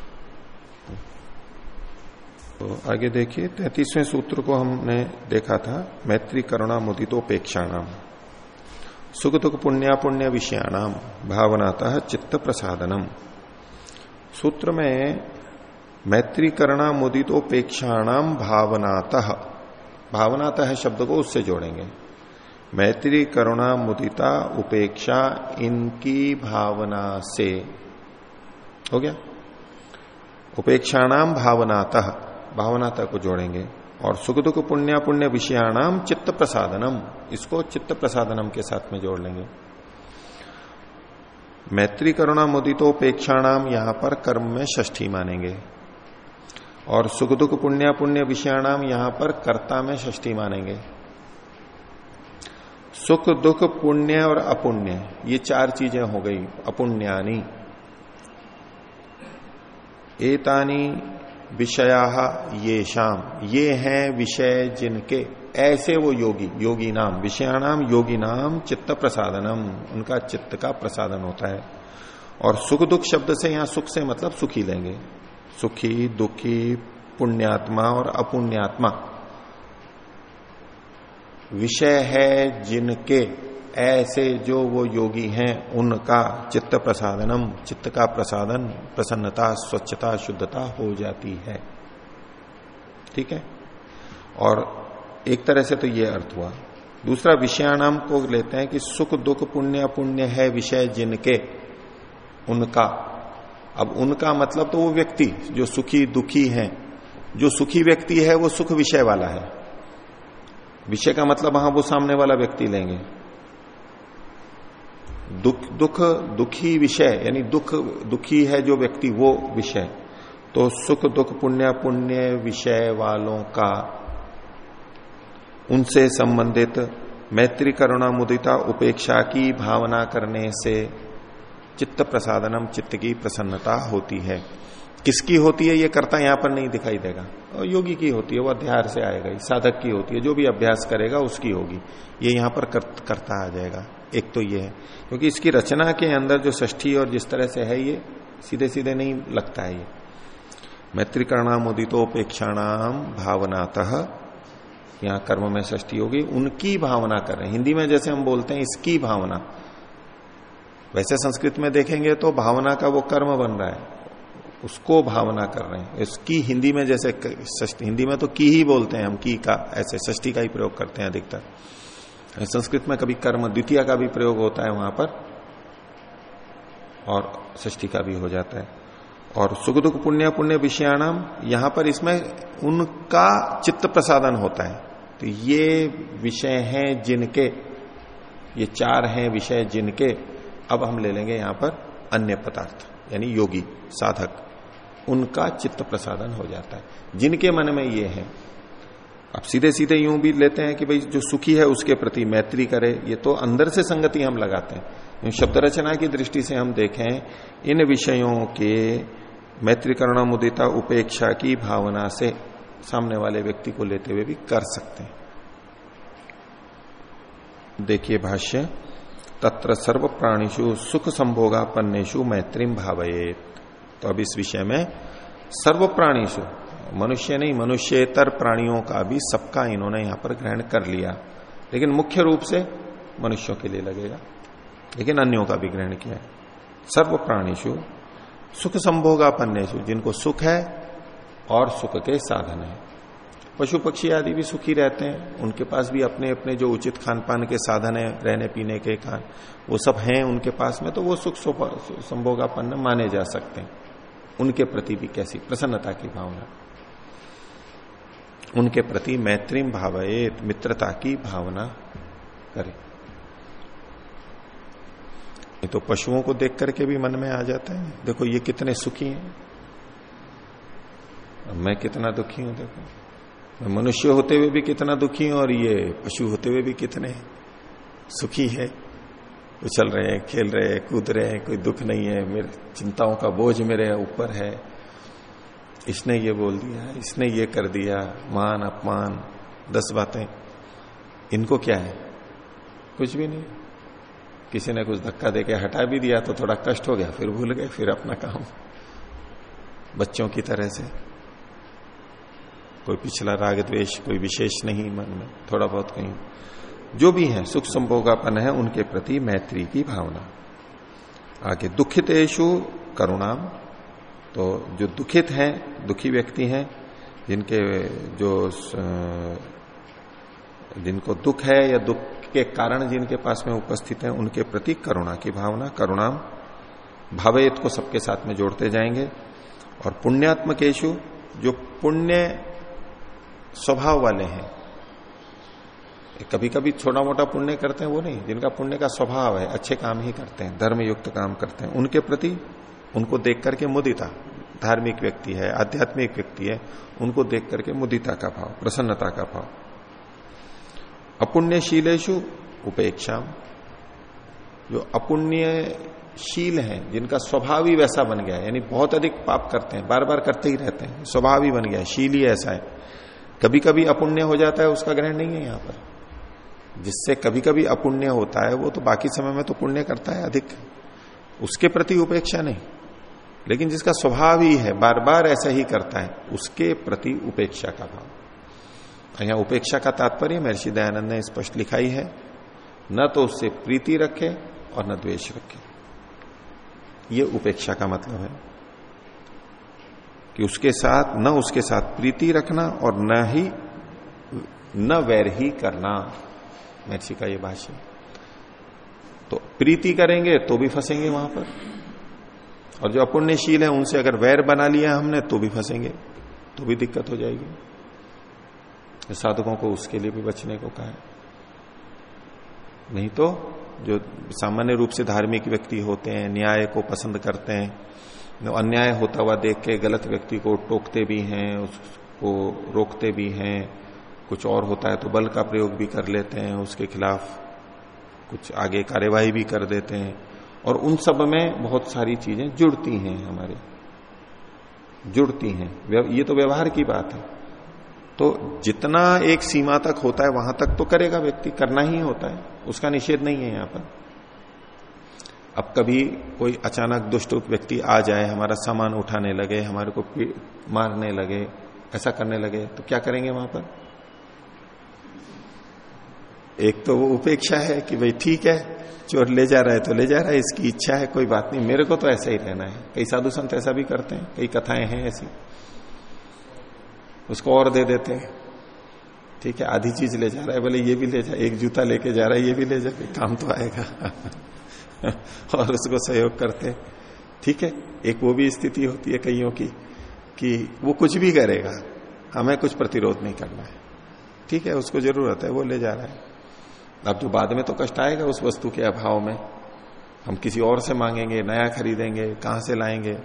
A: तो आगे देखिए, तैतीसवें सूत्र को हमने देखा था, मैत्री करुणा मुदितोपेक्षा नाम सुख दुख पुण्या पुण्य विषयाणाम भावनाता चित्त प्रसादनम सूत्र में मैत्री करना मुदितोपेक्षाणाम भावनातः। भावनातः शब्द को उससे जोड़ेंगे। मैत्री करुणा मुदिता उपेक्षा इनकी भावना से। हो गया? उपेक्षाणाम भावनातः भावनातः को जोड़ेंगे। और सुख दुख पुण्य पुण्य विषयाणाम चित्त प्रसादनम इसको चित्त प्रसादनम के साथ में जोड़ लेंगे। मैत्री करुणा मुदितोपेक्षाणाम यहाँ पर कर्म में षष्ठी मानेंगे। और सुख दुख पुण्य पुण्य विषयाणाम यहाँ पर कर्ता में षष्ठी मानेंगे। सुख दुख पुण्य और अपुण्य, ये चार चीज़ें हो गई, अपुण्यानी। एतानी विषया ये शाम ये हैं विषय जिनके। ऐसे वो योगी योगी नाम विषयाणाम योगी नाम चित्त प्रसादनम उनका चित्त का प्रसादन होता है। और सुख दुख शब्द से यहाँ सुख से मतलब सुखी लेंगे। सुखी, दुखी, पुण्यात्मा और अपुण्यात्मा। विषय है जिनके। ऐसे जो वो योगी हैं, उनका चित्त प्रसादनम चित्त का प्रसादन, प्रसन्नता, स्वच्छता, शुद्धता हो जाती है। ठीक है? और एक तरह से तो ये अर्थ हुआ। दूसरा विषयाणाम को लेते हैं कि सुख, दुख, पुण्य पुण्य है विषय जिनके, उनका। अब उनका मतलब तो वो व्यक्ति, जो सुखी, दुखी है। जो सुखी व्यक्ति है, वो सुख विषय वाला है। विषय का मतलब वहाँ वो सामने वाला व्यक्ति लेंगे। दुख दुख दुखी विषय यानी दुख दुखी है जो व्यक्ति वो विषय। तो सुख दुख पुण्य पुण्य विषय वालों का उनसे संबंधित मैत्री करुणा मुदिता उपेक्षा की भावना करने से चित्त प्रसादनम चित्त की प्रसन्नता होती है। किसकी होती है ये करता यहाँ पर नहीं दिखाई देगा। और योगी की होती है वो अध्यार से आएगा साधक की होती है जो भी अभ्यास करेगा उसकी होगी। ये यहाँ पर कर, करता आ जाएगा। एक तो ये है। क्योंकि इसकी रचना के अंदर जो ष्ठी और जिस तरह से है ये सीधे सीधे नहीं लगता है ये। मैत्रिकरणाम उदितोपेक्षाणाम भावनातः, यहाँ कर्म में ष्ठी होगी, उनकी भावना कर रहे हैं। हिंदी में जैसे हम बोलते हैं, इसकी भावना। वैसे संस्कृत में देखेंगे तो भावना का वो कर्म बन रहा है। उसको भावना कर रहे हैं। इसकी हिंदी में जैसे हिंदी में तो की ही बोलते हैं हम, की का, ऐसे षष्टी का ही प्रयोग करते हैं अधिकतर। संस्कृत में कभी कर्म द्वितीय का भी प्रयोग होता है वहाँ पर, और षष्टी का भी हो जाता है। और सुख दुख पुण्य पुण्य विषयाणाम, यहाँ पर इसमें उनका चित्त प्रसादन होता है। तो ये विषय हैं जिनके, ये चार हैं विषय जिनके, अब हम ले लेंगे यहाँ पर अन्य पदार्थ, यानी योगी, साधक, उनका चित्त प्रसादन हो जाता है। जिनके मन में ये है अब सीधे सीधे यूँ भी लेते हैं कि भाई जो सुखी है उसके प्रति मैत्री करे, ये तो अंदर से संगति हम लगाते हैं। शब्द रचना की दृष्टि से हम देखें, इन विषयों के मैत्री करुणा मुदिता उपेक्षा की भावना से सामने वाले व्यक्ति को लेते हुए भी कर सकते हैं। देखिए भाष्य, तत्र सर्व प्राणीशु सुख संभोगापन्नेशु मैत्रीम भावयेत। तो अब इस विषय में सर्व प्राणीशु मनुष्य नहीं, मनुष्यतर प्राणियों का भी सबका इन्होंने यहाँ पर ग्रहण कर लिया। लेकिन मुख्य रूप से मनुष्यों के लिए लगेगा। लेकिन अन्यों का भी ग्रहण किया सर्व प्राणीशु सुख संभोगापन्नेशु जिनको सुख है और सुख के साधन है। पशु पक्षी आदि भी सुखी रहते हैं। उनके पास भी अपने अपने जो उचित खान पान के साधन है, रहने पीने के खान, वो सब हैं उनके पास में तो वो सुख संभोगापन्न माने जा सकते हैं। उनके प्रति भी कैसी प्रसन्नता की भावना। उनके प्रति मैत्रीम भावयेत, मित्रता की भावना करे। ये तो पशुओं को देख करके भी मन में आ जाता है, देखो ये कितने सुखी हैं। मैं कितना दुखी हूँ, देखो। मैं मनुष्य होते हुए भी कितना दुखी हूँ और ये पशु होते हुए भी कितने सुखी है। उछल रहे हैं, खेल रहे हैं, कूद रहे हैं, कोई दुख नहीं है, मेरे चिंताओं का बोझ मेरे ऊपर है। इसने ये बोल दिया, इसने ये कर दिया, मान, अपमान, दस बातें। इनको क्या है? कुछ भी नहीं। किसी ने कुछ धक्का देके हटा भी दिया तो थोड़ा कष्ट हो गया, फिर भूल गए, फिर अपना काम। बच्चों की तरह से। कोई पिछला राग द्वेष, कोई विशेष नहीं मन में, थोड़ा बहुत कहीं। जो भी है, सुख संभोगापन है उनके प्रति मैत्री की भावना। आगे दुखितेशु करुणाम। तो जो दुखित हैं, दुखी व्यक्ति हैं, जिनके जो जिनको दुख है या दुख के कारण जिनके पास में उपस्थित है, उनके प्रति करुणा की भावना, करुणाम भावेत को सबके साथ में जोड़ते जाएँगे। और पुण्यात्मकेशु, जो पुण्य स्वभाव वाले हैं कभी कभी छोटा मोटा पुण्य करते हैं, वो नहीं। जिनका पुण्य का स्वभाव है, अच्छे काम ही करते हैं धर्म युक्त काम करते हैं, उनके प्रति उनको देख करके मुदिता, धार्मिक व्यक्ति है, आध्यात्मिक व्यक्ति है, उनको देख करके मुदिता का भाव, प्रसन्नता का भाव। अपुण्यशीलेशु उपेक्षा जो अपुण्यशील है, जिनका स्वभाव ही वैसा बन गया है, यानी बहुत अधिक पाप करते हैं बार बार करते ही रहते हैं, स्वभाव ही बन गया शील ही ऐसा है। कभी कभी अपुण्य हो जाता है, उसका ग्रहण नहीं है यहाँ पर। जिससे कभी कभी अपुण्य होता है, वो तो बाकी समय में तो पुण्य करता है अधिक। उसके प्रति उपेक्षा नहीं। लेकिन जिसका स्वभाव ही है बार बार ऐसा ही करता है, उसके प्रति उपेक्षा का भाव। यहाँ उपेक्षा का तात्पर्य महर्षि दयानंद ने स्पष्ट लिखाई है, न तो उससे प्रीति रखे और न द्वेष रखे। ये उपेक्षा का मतलब है कि उसके साथ, न उसके साथ प्रीति रखना और न ही, न वैर ही करना। महर्षि का ये भाष्य। तो प्रीति करेंगे तो भी फंसेंगे वहाँ पर। और जो अपुण्यशील है, उनसे अगर वैर बना लिया हमने तो भी फंसेंगे तो भी दिक्कत हो जाएगी। साधकों को उसके लिए भी बचने को कहा है। नहीं तो जो सामान्य रूप से धार्मिक व्यक्ति होते हैं, न्याय को पसंद करते हैं अन्याय होता हुआ देख के गलत व्यक्ति को टोकते भी हैं, उसको रोकते भी हैं, कुछ और होता है तो बल का प्रयोग भी कर लेते हैं, उसके खिलाफ कुछ आगे कार्यवाही भी कर देते हैं। और उन सब में बहुत सारी चीज़ें जुड़ती हैं हमारे। जुड़ती हैं। ये तो व्यवहार की बात है। तो जितना एक सीमा तक होता है, वहाँ तक तो करेगा व्यक्ति, करना ही होता है। उसका निषेध नहीं है यहाँ पर। अब कभी कोई अचानक दुष्ट व्यक्ति आ जाए, हमारा सामान उठाने लगे, हमारे को मारने लगे, ऐसा करने लगे तो क्या करेंगे वहाँ पर? एक तो वो उपेक्षा है कि भाई ठीक है, चोर ले जा रहा है तो ले जा रहा है, इसकी इच्छा है, कोई बात नहीं, मेरे को तो ऐसा ही रहना है। कई साधु संत ऐसा भी करते हैं, कई कथाएँ हैं ऐसी। उसको और दे देते हैं। ठीक है, आधी चीज़ ले जा रहा है, बोले ये भी ले जा, एक जूता लेके जा रहा है, ये भी ले जा काम तो आएगा। और उसको सहयोग करते ठीक है, एक वो भी स्थिति होती है कईयों की, कि वो कुछ भी करेगा, हमें कुछ प्रतिरोध नहीं करना है। ठीक है, उसको ज़रूरत है, वो ले जा रहा है। अब जो बाद में तो कष्ट आएगा उस वस्तु के अभाव में। हम किसी और से मांगेंगे, नया खरीदेंगे, कहाँ से लाएँगे,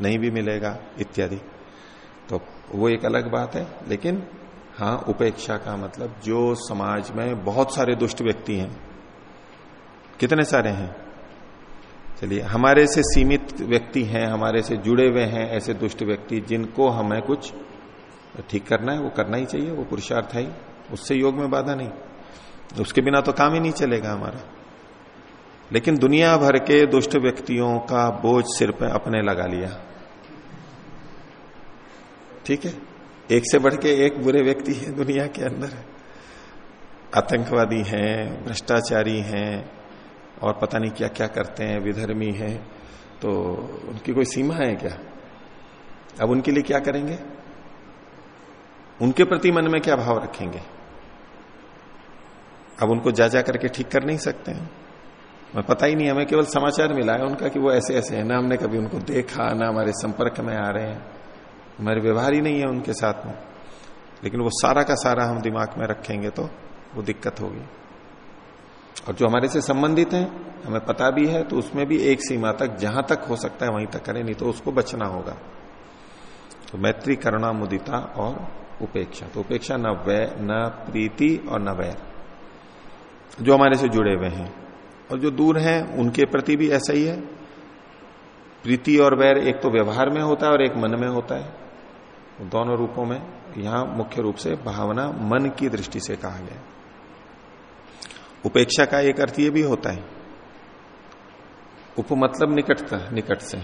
A: नहीं भी मिलेगा, इत्यादि। तो वो एक अलग बात है, लेकिन हाँ उपेक्षा का मतलब जो समाज में बहुत सारे दुष्ट व्यक्ति हैं। कितने सारे हैं? चलिए, हमारे से सीमित व्यक्ति हैं, हमारे से जुड़े हुए हैं ऐसे दुष्ट व्यक्ति जिनको हमें कुछ ठीक करना है, वो करना ही चाहिए, वो पुरुषार्थ है ही, उससे योग में बाधा नहीं। उसके बिना तो काम ही नहीं चलेगा हमारा। लेकिन दुनिया भर के दुष्ट व्यक्तियों का बोझ सिर पे अपने लगा लिया। ठीक है? एक से बढ़ के एक बुरे व्यक्ति है दुनिया के अंदर। आतंकवादी हैं, भ्रष्टाचारी हैं, और पता नहीं क्या क्या करते हैं, विधर्मी हैं तो उनकी कोई सीमा है क्या? अब उनके लिए क्या करेंगे? उनके प्रति मन में क्या भाव रखेंगे? अब उनको जा जा करके ठीक कर नहीं सकते हैं। पता ही नहीं, हमें केवल समाचार मिला है उनका कि वो ऐसे ऐसे है। ना हमने कभी उनको देखा, ना हमारे संपर्क में आ रहे हैं। हमारे व्यवहार ही नहीं है उनके साथ में। लेकिन वो सारा का सारा हम दिमाग में रखेंगे तो वो दिक्कत होगी। और जो हमारे से संबंधित हैं, हमें पता भी है तो उसमें भी एक सीमा तक, जहाँ तक हो सकता है वहीं तक करें, नहीं तो उसको बचना होगा। तो मैत्री करुणा मुदिता और उपेक्षा। तो उपेक्षा न वै न प्रीति और न वैर। जो हमारे से जुड़े हुए हैं। और जो दूर हैं, उनके प्रति भी ऐसा ही है। प्रीति और वैर एक तो व्यवहार में होता है और एक मन में होता है। दोनों रूपों में यहाँ मुख्य रूप से भावना मन की दृष्टि से कहा गया उपेक्षा का एक अर्थ ये भी होता है। उप मतलब निकटता, निकट से।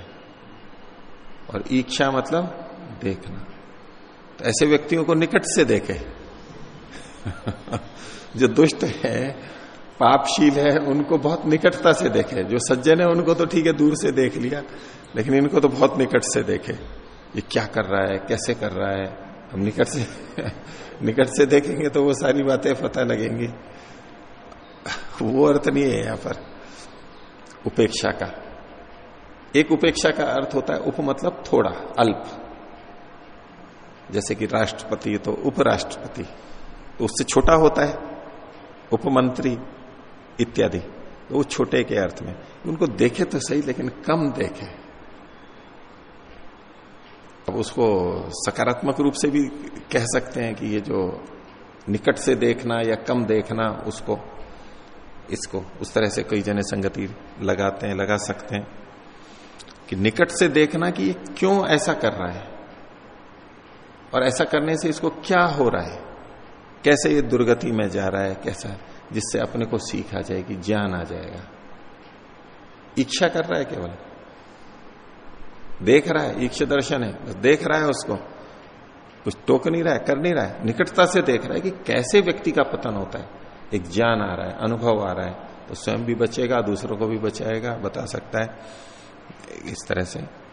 A: और ईक्षा मतलब देखना। तो ऐसे व्यक्तियों को निकट से देखे। जो दुष्ट है, पापशील है, उनको बहुत निकटता से देखे। जो सज्जन है, उनको तो ठीक है, दूर से देख लिया, लेकिन इनको तो बहुत निकट से देखे। ये क्या कर रहा है, कैसे कर रहा है? हम निकट से निकट से देखेंगे तो वो सारी बातें पता लगेंगी। वो अर्थ नहीं है यहाँ पर, उपेक्षा का। एक उपेक्षा का अर्थ होता है उप मतलब थोड़ा, अल्प। जैसे कि राष्ट्रपति तो उपराष्ट्रपति तो उससे छोटा होता है। उपमंत्री इत्यादि, वो छोटे के अर्थ में। उनको देखे तो सही, लेकिन कम देखे। अब उसको सकारात्मक रूप से भी कह सकते हैं कि ये जो निकट से देखना या कम देखना, उसको, इसको, उस तरह से कई जने संगति लगाते हैं, लगा सकते हैं कि निकट से देखना कि ये क्यों ऐसा कर रहा है? और ऐसा करने से इसको क्या हो रहा है? कैसे ये दुर्गति में जा रहा है, कैसा जिससे अपने को सीख आ जाएगी, ज्ञान आ जाएगा। इच्छा कर रहा है केवल। देख रहा है इच्छा दर्शन है, बस देख रहा है उसको। कुछ टोक नहीं रहा है, कर नहीं रहा है, निकटता से देख रहा है कि कैसे व्यक्ति का पतन होता है। एक ज्ञान आ रहा है, अनुभव आ रहा है तो स्वयं भी बचेगा, दूसरों को भी बचाएगा, बता सकता है, इस तरह से।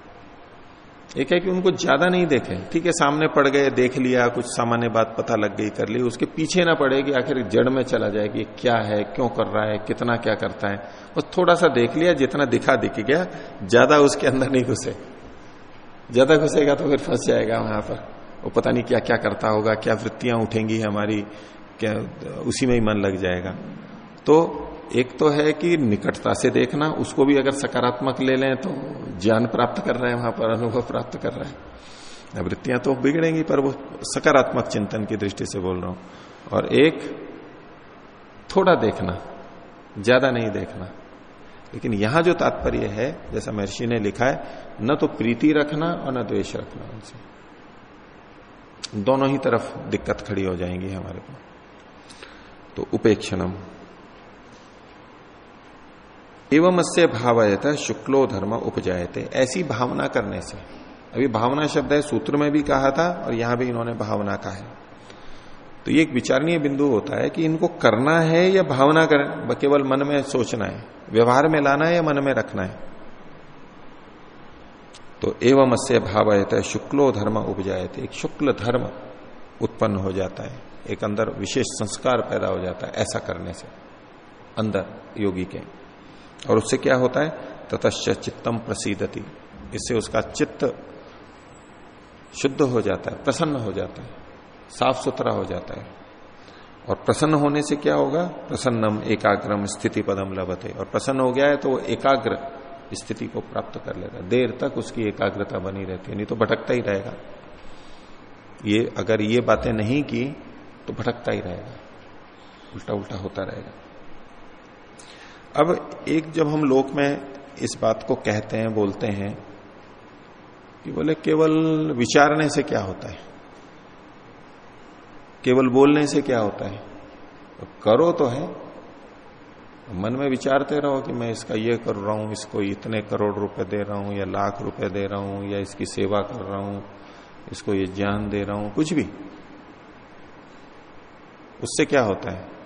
A: एक है कि उनको ज़्यादा नहीं देखे। ठीक है, सामने पड़ गए, देख लिया, कुछ सामान्य बात पता लग गई, कर ली। उसके पीछे ना पड़े कि आखिर जड़ में चला जाए कि क्या है, क्यों कर रहा है, कितना क्या करता है। बस थोड़ा सा देख लिया, जितना दिखा दिख गया, ज़्यादा उसके अंदर नहीं घुसे। ज़्यादा घुसेगा तो फिर फंस जाएगा वहाँ पर। वो पता नहीं क्या क्या करता होगा, क्या वृत्तियाँ उठेंगी हमारी, क्या उसी में ही मन लग जाएगा। तो एक तो है कि निकटता से देखना, उसको भी अगर सकारात्मक ले लें तो ज्ञान प्राप्त कर रहे हैं, वहाँ पर अनुभव प्राप्त कर रहे हैं। वृत्तियाँ तो बिगड़ेंगी, पर वो सकारात्मक चिंतन की दृष्टि से बोल रहा हूँ। और एक, थोड़ा देखना, ज़्यादा नहीं देखना। लेकिन यहाँ जो तात्पर्य है, जैसा महर्षि ने लिखा है, न तो प्रीति रखना और न द्वेष रखना उनसे। दोनों ही तरफ़ दिक्कत खड़ी हो जाएँगी हमारे को तो उपेक्षणम। एवं से भावयत शुक्लो धर्म उपजायते। ऐसी भावना करने से। अभी भावना शब्द है, सूत्र में भी कहा था और यहाँ भी इन्होंने भावना कहा है। तो ये एक विचारणीय बिंदु होता है कि इनको करना है या भावना कर। केवल मन में सोचना है। व्यवहार में लाना है या मन में रखना है। तो एवं से भावयत शुक्लो धर्म उपजायते। एक शुक्ल धर्म उत्पन्न हो जाता है। एक अंदर विशेष संस्कार पैदा हो जाता है ऐसा करने से। अंदर योगी के। और उससे क्या होता है? ततश्च चित्तम प्रसिद्धति इससे उसका चित्त शुद्ध हो जाता है, प्रसन्न हो जाता है, साफ़ सुथरा हो जाता है। और प्रसन्न होने से क्या होगा? प्रसन्नम एकाग्रम स्थिति पदम लभते। और प्रसन्न हो गया है तो वो एकाग्र स्थिति को प्राप्त कर लेगा। देर तक उसकी एकाग्रता बनी रहती है, नहीं तो भटकता ही रहेगा। ये, अगर ये बातें नहीं की तो भटकता ही रहेगा। उल्टा उल्टा होता रहेगा। अब एक जब हम लोक में इस बात को कहते हैं, बोलते हैं, कि बोले, केवल विचारने से क्या होता है? केवल बोलने से क्या होता है? तो करो तो है। मन में विचारते रहो कि मैं इसका ये कर रहा हूँ, इसको इतने करोड़ रुपए दे रहा हूँ, या लाख रुपए दे रहा हूँ, या इसकी सेवा कर रहा हूँ, इसको ये ज्ञान दे रहा हूँ, कुछ भी। उससे क्या होता है?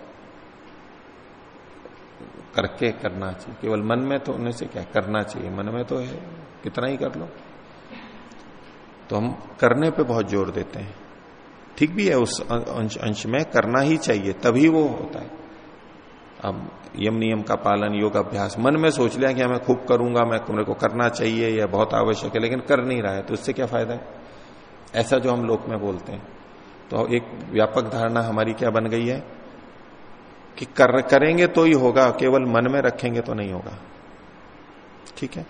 A: करके करना चाहिए। केवल मन में तो होने से क्या करना चाहिए। मन में तो है। कितना ही कर लो। तो हम करने पे बहुत ज़ोर देते हैं। ठीक भी है, उस अंश अंश में करना ही चाहिए, तभी वो होता है। अब यम नियम का पालन, योग अभ्यास, मन में सोच लिया कि मैं खूब करूँगा, मैं मेरे को करना चाहिए या बहुत आवश्यक है, लेकिन कर नहीं रहा है तो उससे क्या फ़ायदा है? ऐसा जो हम लोक में बोलते हैं। तो एक व्यापक धारणा हमारी क्या बन गई है? कि कर, करेंगे तो ही होगा, केवल मन में रखेंगे तो नहीं होगा। ठीक है?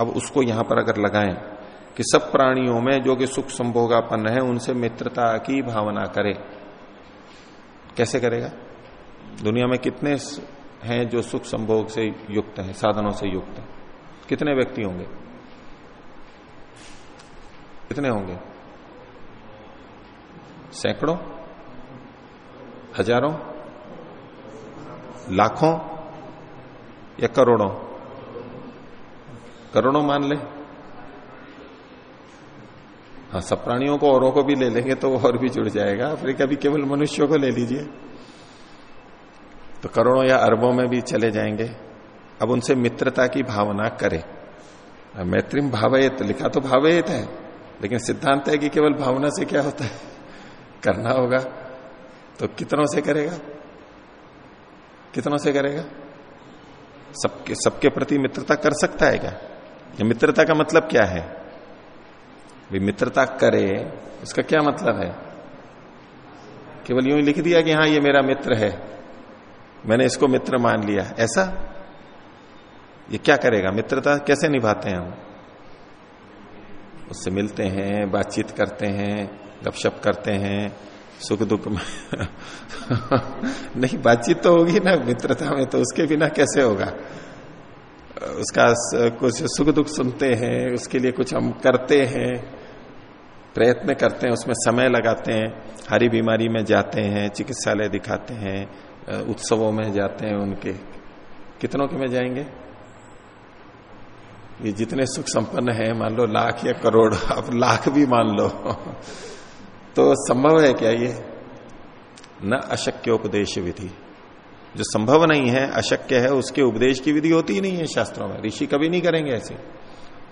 A: अब उसको यहाँ पर अगर लगाएँ कि सब प्राणियों में जो कि सुख संभोगापन्न है, उनसे मित्रता की भावना करे। कैसे करेगा? दुनिया में कितने हैं जो सुख संभोग से युक्त हैं, साधनों से युक्त हैं? कितने व्यक्ति होंगे? कितने होंगे? सैकड़ों? हज़ारों? लाखों या करोड़ों? करोड़ों मान ले। हाँ सब प्राणियों को औरों को भी ले लेंगे तो और भी जुड़ जाएगा। फिर कभी केवल मनुष्यों को ले लीजिए। तो करोड़ों या अरबों में भी चले जाएँगे। अब उनसे मित्रता की भावना करे। मैत्रिम भावयत, लिखा तो भावयत है, लेकिन सिद्धांत है कि केवल भावना से क्या होता है? करना होगा। तो कितनों से करेगा? कितनों से करेगा? सबके सबके प्रति मित्रता कर सकता है क्या? ये मित्रता का मतलब क्या है? भी मित्रता करे, उसका क्या मतलब है? केवल यूँ ही लिख दिया कि हाँ ये मेरा मित्र है। मैंने इसको मित्र मान लिया। ऐसा? ये क्या करेगा? मित्रता कैसे निभाते हैं हम? उससे मिलते हैं, बातचीत करते हैं, गपशप करते हैं सुख दुख में। नहीं, बातचीत तो होगी ना, मित्रता में तो उसके बिना कैसे होगा? उसका कुछ सुख दुख सुनते हैं, उसके लिए कुछ हम करते हैं, प्रयत्न करते हैं, उसमें समय लगाते हैं, हरी बीमारी में जाते हैं, चिकित्सालय दिखाते हैं उत्सवों में जाते हैं उनके। कितनों के में जाएँगे? ये जितने सुख संपन्न है, मान लो लाख या करोड़ अब लाख भी मान लो। तो संभव है क्या ये? न अशक्य उपदेश विधि। जो संभव नहीं है, अशक्य है, उसके उपदेश की विधि होती ही नहीं है शास्त्रों में। ऋषि कभी नहीं करेंगे ऐसे।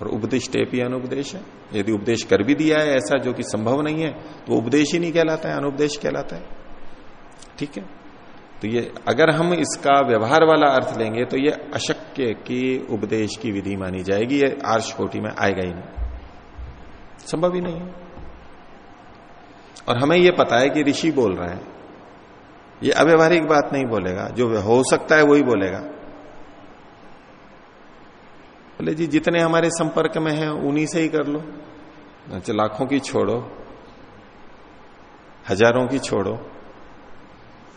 A: और उपदेश टेपी अनुपदेश है। यदि उपदेश कर भी दिया है ऐसा जो कि संभव नहीं है तो उपदेश ही नहीं कहलाता है, अनुपदेश कहलाता है। ठीक है? तो ये, अगर हम इसका व्यवहार वाला अर्थ लेंगे तो ये अशक्य की उपदेश की विधि मानी जाएगी, ये आर्ष कोटि में आएगा ही नहीं। संभव ही नहीं है। और हमें ये पता है कि ऋषि बोल रहे हैं। ये अव्यवहारिक बात नहीं बोलेगा। जो हो सकता है वही बोलेगा। बोले, जी, जितने हमारे संपर्क में हैं, उन्हीं से ही कर लो। अच्छा लाखों की छोड़ो। हज़ारों की छोड़ो।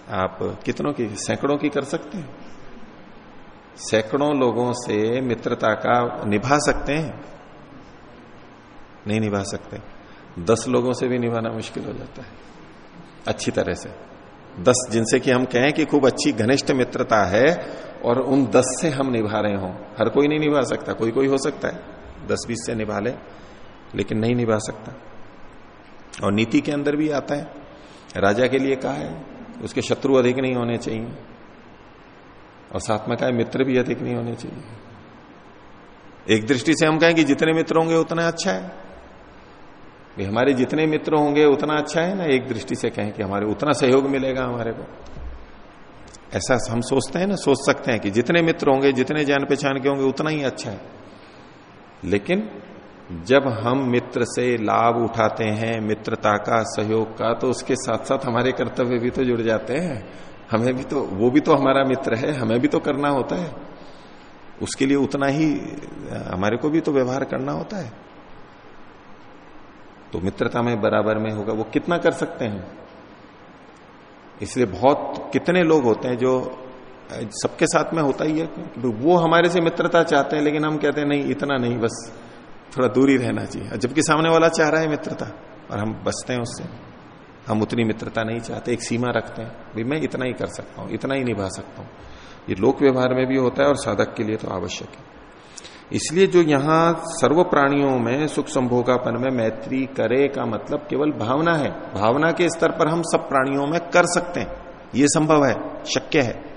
A: आप कितनों की, सैकड़ों की कर सकते हैं। सैकड़ों लोगों से मित्रता का निभा सकते हैं? नहीं निभा सकते। दस लोगों से भी निभाना मुश्किल हो जाता है। अच्छी तरह से। दस जिनसे कि हम कहें कि खूब अच्छी घनिष्ठ मित्रता है और उन दस से हम निभा रहे हो। हर कोई नहीं निभा सकता। कोई कोई हो सकता है। दस बीस से निभा ले, लेकिन नहीं निभा सकता। और नीति के अंदर भी आता है। राजा के लिए कहा है, उसके शत्रु अधिक नहीं होने चाहिए। और साथ में कहा है, मित्र भी अधिक नहीं होने चाहिए। एक दृष्टि से हम कहें कि जितने मित्र होंगे, उतना अच्छा है। भी हमारे जितने मित्र होंगे उतना अच्छा है ना एक दृष्टि से कहें कि हमारे उतना सहयोग मिलेगा हमारे को। ऐसा हम सोचते हैं ना, सोच सकते हैं कि जितने मित्र होंगे, जितने जान पहचान के होंगे, उतना ही अच्छा है। लेकिन जब हम मित्र से लाभ उठाते हैं, मित्रता का, सहयोग का तो उसके साथ साथ हमारे कर्तव्य भी तो जुड़ जाते हैं। हमें भी तो वो भी तो हमारा मित्र है, हमें भी तो करना होता है। उसके लिए उतना ही हमारे को भी तो व्यवहार करना होता है। तो मित्रता में, बराबर में होगा, वो कितना कर सकते हैं? इसलिए बहुत कितने लोग होते हैं जो सबके साथ में होता ही है वो हमारे से मित्रता चाहते हैं, लेकिन हम कहते हैं, नहीं, इतना नहीं, बस थोड़ा दूरी रहना चाहिए। जबकि सामने वाला चाह रहा है मित्रता, और हम बचते हैं उससे। हम उतनी मित्रता नहीं चाहते, एक सीमा रखते हैं भाई मैं इतना ही कर सकता हूँ, इतना ही निभा सकता हूँ। ये लोक व्यवहार में भी होता है, और साधक के लिए तो आवश्यक है। इसलिए जो यहाँ सर्व प्राणियों में सुख संभोगापन में मैत्री करे का मतलब केवल भावना है। भावना के स्तर पर हम सब प्राणियों में कर सकते हैं। ये संभव है, शक्य है।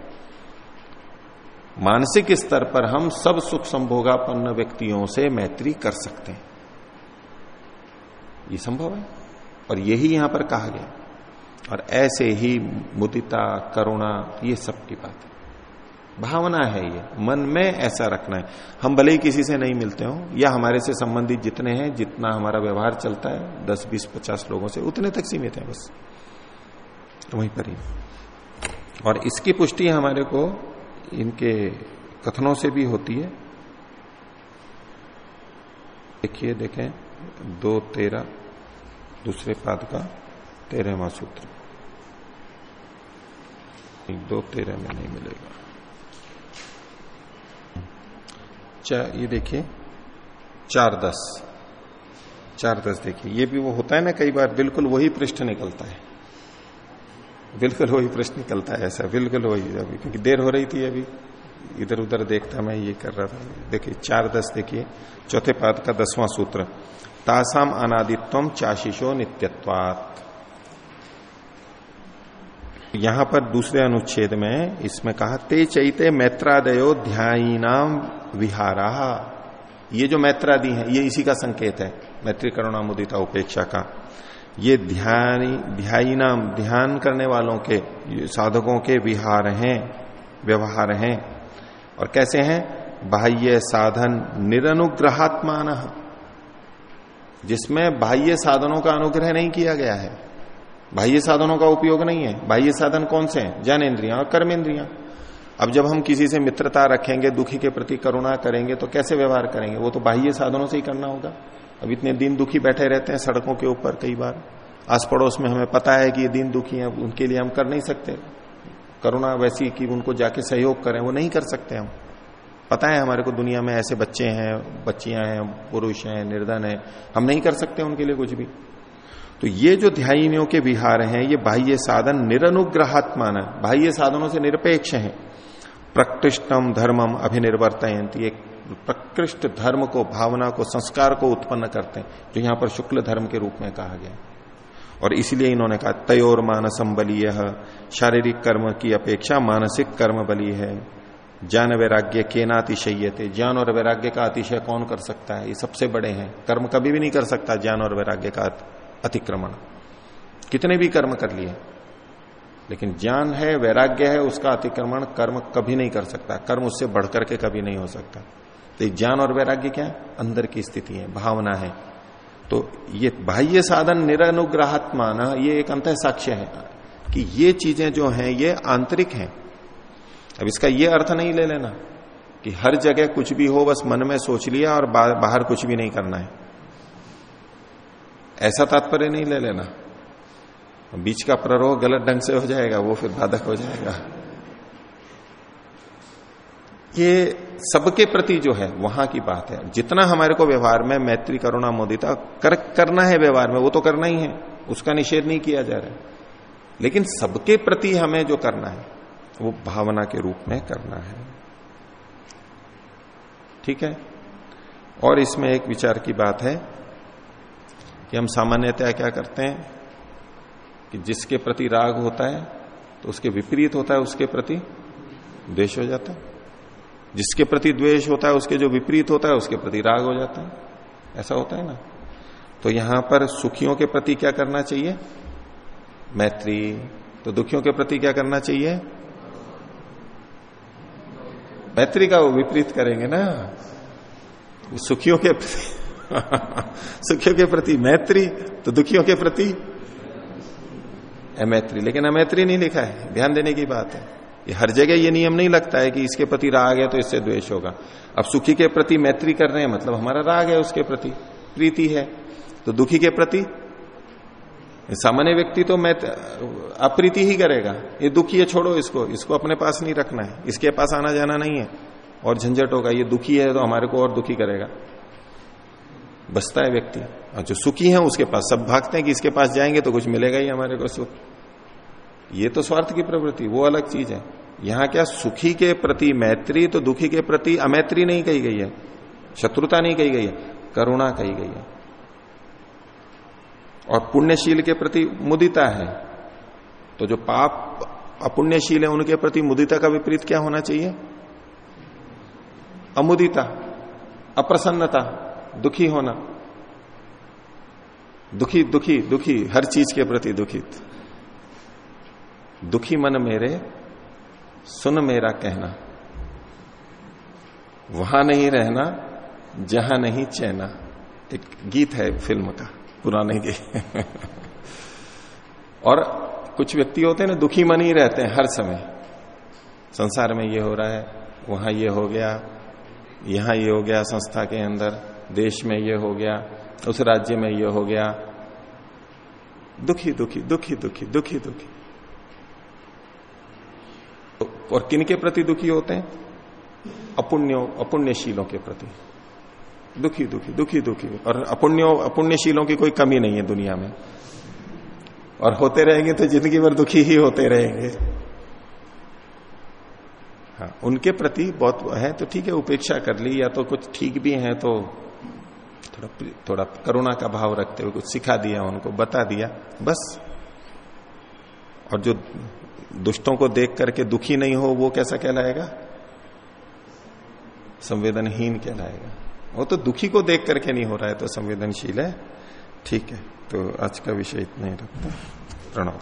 A: मानसिक स्तर पर हम सब सुख संभोगापन्न व्यक्तियों से मैत्री कर सकते हैं। ये संभव है? और यही यहाँ पर कहा गया और ऐसे ही मुदिता, करुणा, ये सब की बात है। भावना है ये। मन में ऐसा रखना है। हम भले ही किसी से नहीं मिलते हो, या हमारे से संबंधित जितने हैं, जितना हमारा व्यवहार चलता है, दस, बीस, पचास लोगों से, उतने तक सीमित है बस। वहीं पर ही। और इसकी पुष्टि हमारे को इनके कथनों से भी होती है। देखिए, देखें, दो तेरह दूसरे पाद का, तेरहवा सूत्र। दो तेरह में नहीं मिलेगा। ये देखिए चार दस चार दस देखिए, ये भी वो होता है ना कई बार, बिल्कुल वही पृष्ठ निकलता है। बिल्कुल वही प्रश्न निकलता है ऐसा, बिल्कुल वही अभी, क्योंकि देर हो रही थी अभी। इधर उधर देखता मैं ये कर रहा था। देखिए चार दस देखिए, चौथे पाद का दसवां सूत्र, तासाम अनादित्व चाशिशो नित्यत्वात। यहाँ पर दूसरे अनुच्छेद में इसमें कहा, ते चैते मैत्रादयो ध्यानाम विहारा। ये जो मैत्रादि है, ये इसी का संकेत है, मैत्री करुणा मुदिता उपेक्षा का। ये ध्यान ध्याई नाम ध्यान करने वालों के, साधकों के विहार हैं, व्यवहार हैं। और कैसे हैं? बाह्य साधन निरनुग्रहात्मान। जिसमें बाह्य साधनों का अनुग्रह नहीं किया गया है। बाह्य साधनों का उपयोग नहीं है। बाह्य साधन कौन से हैं? ज्ञानेन्द्रिया और कर्मेंद्रिया अब जब हम किसी से मित्रता रखेंगे, दुखी के प्रति करुणा करेंगे तो कैसे व्यवहार करेंगे? वो तो बाह्य साधनों से ही करना होगा। अब इतने दिन दुखी बैठे रहते हैं सड़कों के ऊपर कई बार। आस पड़ोस में हमें पता है कि ये दिन दुखी है, उनके लिए हम कर नहीं सकते। करुणा वैसी कि उनको जाके सहयोग करें, वो नहीं कर सकते हम। पता है हमारे को दुनिया में ऐसे बच्चे हैं, बच्चियाँ हैं, पुरुष हैं, निर्धन है। हम नहीं कर सकते उनके लिए कुछ भी। तो ये जो ध्यानियों के विहार हैं, ये बाह्य साधन निरनुग्रहात्मान, बाह्य साधनों से निरपेक्ष हैं। प्रकृष्टम धर्मम अभिनिर्वर्तयंती एक प्रकृष्ट धर्म को, भावना को, संस्कार को उत्पन्न करते हैं, जो यहाँ पर शुक्ल धर्म के रूप में कहा गया और इसलिए इन्होंने कहा, तयोर मानसम बलीय, शारीरिक कर्म की अपेक्षा मानसिक कर्म बली है। ज्ञान वैराग्य के ना अतिशय थे ज्ञान और वैराग्य का अतिशय कौन कर सकता है? ये सबसे बड़े हैं। कर्म कभी भी नहीं कर सकता ज्ञान और वैराग्य का अतिक्रमण। कितने भी कर्म कर लिए, लेकिन ज्ञान है, वैराग्य है, उसका अतिक्रमण कर्म कभी नहीं कर सकता। कर्म उससे बढ़कर के कभी नहीं हो सकता। तो ज्ञान और वैराग्य क्या है? अंदर की स्थिति है, भावना है। तो ये बाह्य साधन निरनुग्रहात्मान, ये एक अंत साक्ष्य है कि ये चीज़ें जो हैं, ये आंतरिक हैं। अब इसका ये अर्थ नहीं ले लेना कि हर जगह कुछ भी हो, बस मन में सोच लिया और बाहर कुछ भी नहीं करना है। ऐसा तात्पर्य नहीं ले लेना। बीच का प्ररोह गलत ढंग से हो जाएगा वो फिर बाधक हो जाएगा। ये सबके प्रति जो है वहाँ की बात है। जितना हमारे को व्यवहार में मैत्री करुणा मोदिता कर, करना है व्यवहार में वो तो करना ही है। उसका निषेध नहीं किया जा रहा है। लेकिन सबके प्रति हमें जो करना है वो भावना के रूप में करना है। ठीक है? और इसमें एक विचार की बात है कि हम सामान्यतया क्या करते हैं कि जिसके प्रति राग होता है तो उसके विपरीत होता है, उसके प्रति द्वेष हो जाता है। जिसके प्रति द्वेष होता है, उसके जो विपरीत होता है, उसके प्रति राग हो जाता है। ऐसा होता है ना? तो यहाँ पर सुखियों के प्रति क्या करना चाहिए? मैत्री। तो दुखियों के प्रति क्या करना चाहिए? मैत्री का वो विपरीत करेंगे ना? सुखियों के प्रति। सुखियों के प्रति मैत्री तो दुखियों के प्रति अमैत्री। लेकिन अमैत्री नहीं लिखा है, ध्यान देने की बात है। ये हर जगह ये नियम नहीं लगता है कि इसके प्रति राग है तो इससे द्वेष होगा। अब सुखी के प्रति मैत्री कर रहे हैं मतलब हमारा राग है उसके प्रति, प्रीति है। तो दुखी के प्रति? सामान्य व्यक्ति तो मैं अप्रीति ही करेगा। ये दुखी है, छोड़ो इसको। इसको अपने पास नहीं रखना है। इसके पास आना जाना नहीं है। और झंझट होगा, ये दुखी है तो हमारे को और दुखी करेगा। बसता है व्यक्ति। और जो सुखी है, उसके पास सब भागते हैं कि इसके पास जाएँगे तो कुछ मिलेगा ही हमारे को सुख। ये तो स्वार्थ की प्रवृत्ति, वो अलग चीज़ है। यहाँ क्या सुखी के प्रति मैत्री तो दुखी के प्रति अमैत्री नहीं कही गई है। शत्रुता नहीं कही गई है, करुणा कही गई है। और पुण्यशील के प्रति मुदिता है। तो जो पाप अपुण्यशील है, उनके प्रति मुदिता का विपरीत क्या होना चाहिए? अमुदिता, अप्रसन्नता। दुखी होना। दुखी दुखी दुखी, हर चीज़ के प्रति दुखित। दुखी मन मेरे, सुन मेरा कहना। वहाँ नहीं रहना, जहाँ नहीं चैना। एक गीत है फ़िल्म का, पुराने के और कुछ व्यक्ति होते हैं ना, दुखी मन ही रहते हैं हर समय। संसार में ये हो रहा है, वहाँ ये हो गया, यहाँ ये हो गया संस्था के अंदर। देश में ये हो गया, उस राज्य में ये हो गया। दुखी दुखी दुखी दुखी दुखी दुखी। और किन के प्रति दुखी होते हैं? अपुण्यो, अपुण्यशीलों के प्रति। दुखी दुखी दुखी दुखी। और अपुण्यो, अपुण्यशीलों की कोई कमी नहीं है दुनिया में। और होते रहेंगे तो ज़िंदगी भर दुखी ही होते रहेंगे। हाँ उनके प्रति बहुत है तो ठीक है, उपेक्षा कर ली, या तो कुछ ठीक भी है तो थोड़ा थोड़ा करुणा का भाव रखते हुए कुछ सिखा दिया, उनको बता दिया, बस। और जो दुष्टों को देख करके दुखी नहीं हो, वो कैसा कहलाएगा? संवेदनहीन कहलाएगा। वो तो दुखी को देख करके नहीं हो रहा है तो संवेदनशील है। ठीक है तो आज का विषय इतना ही रखता प्रणव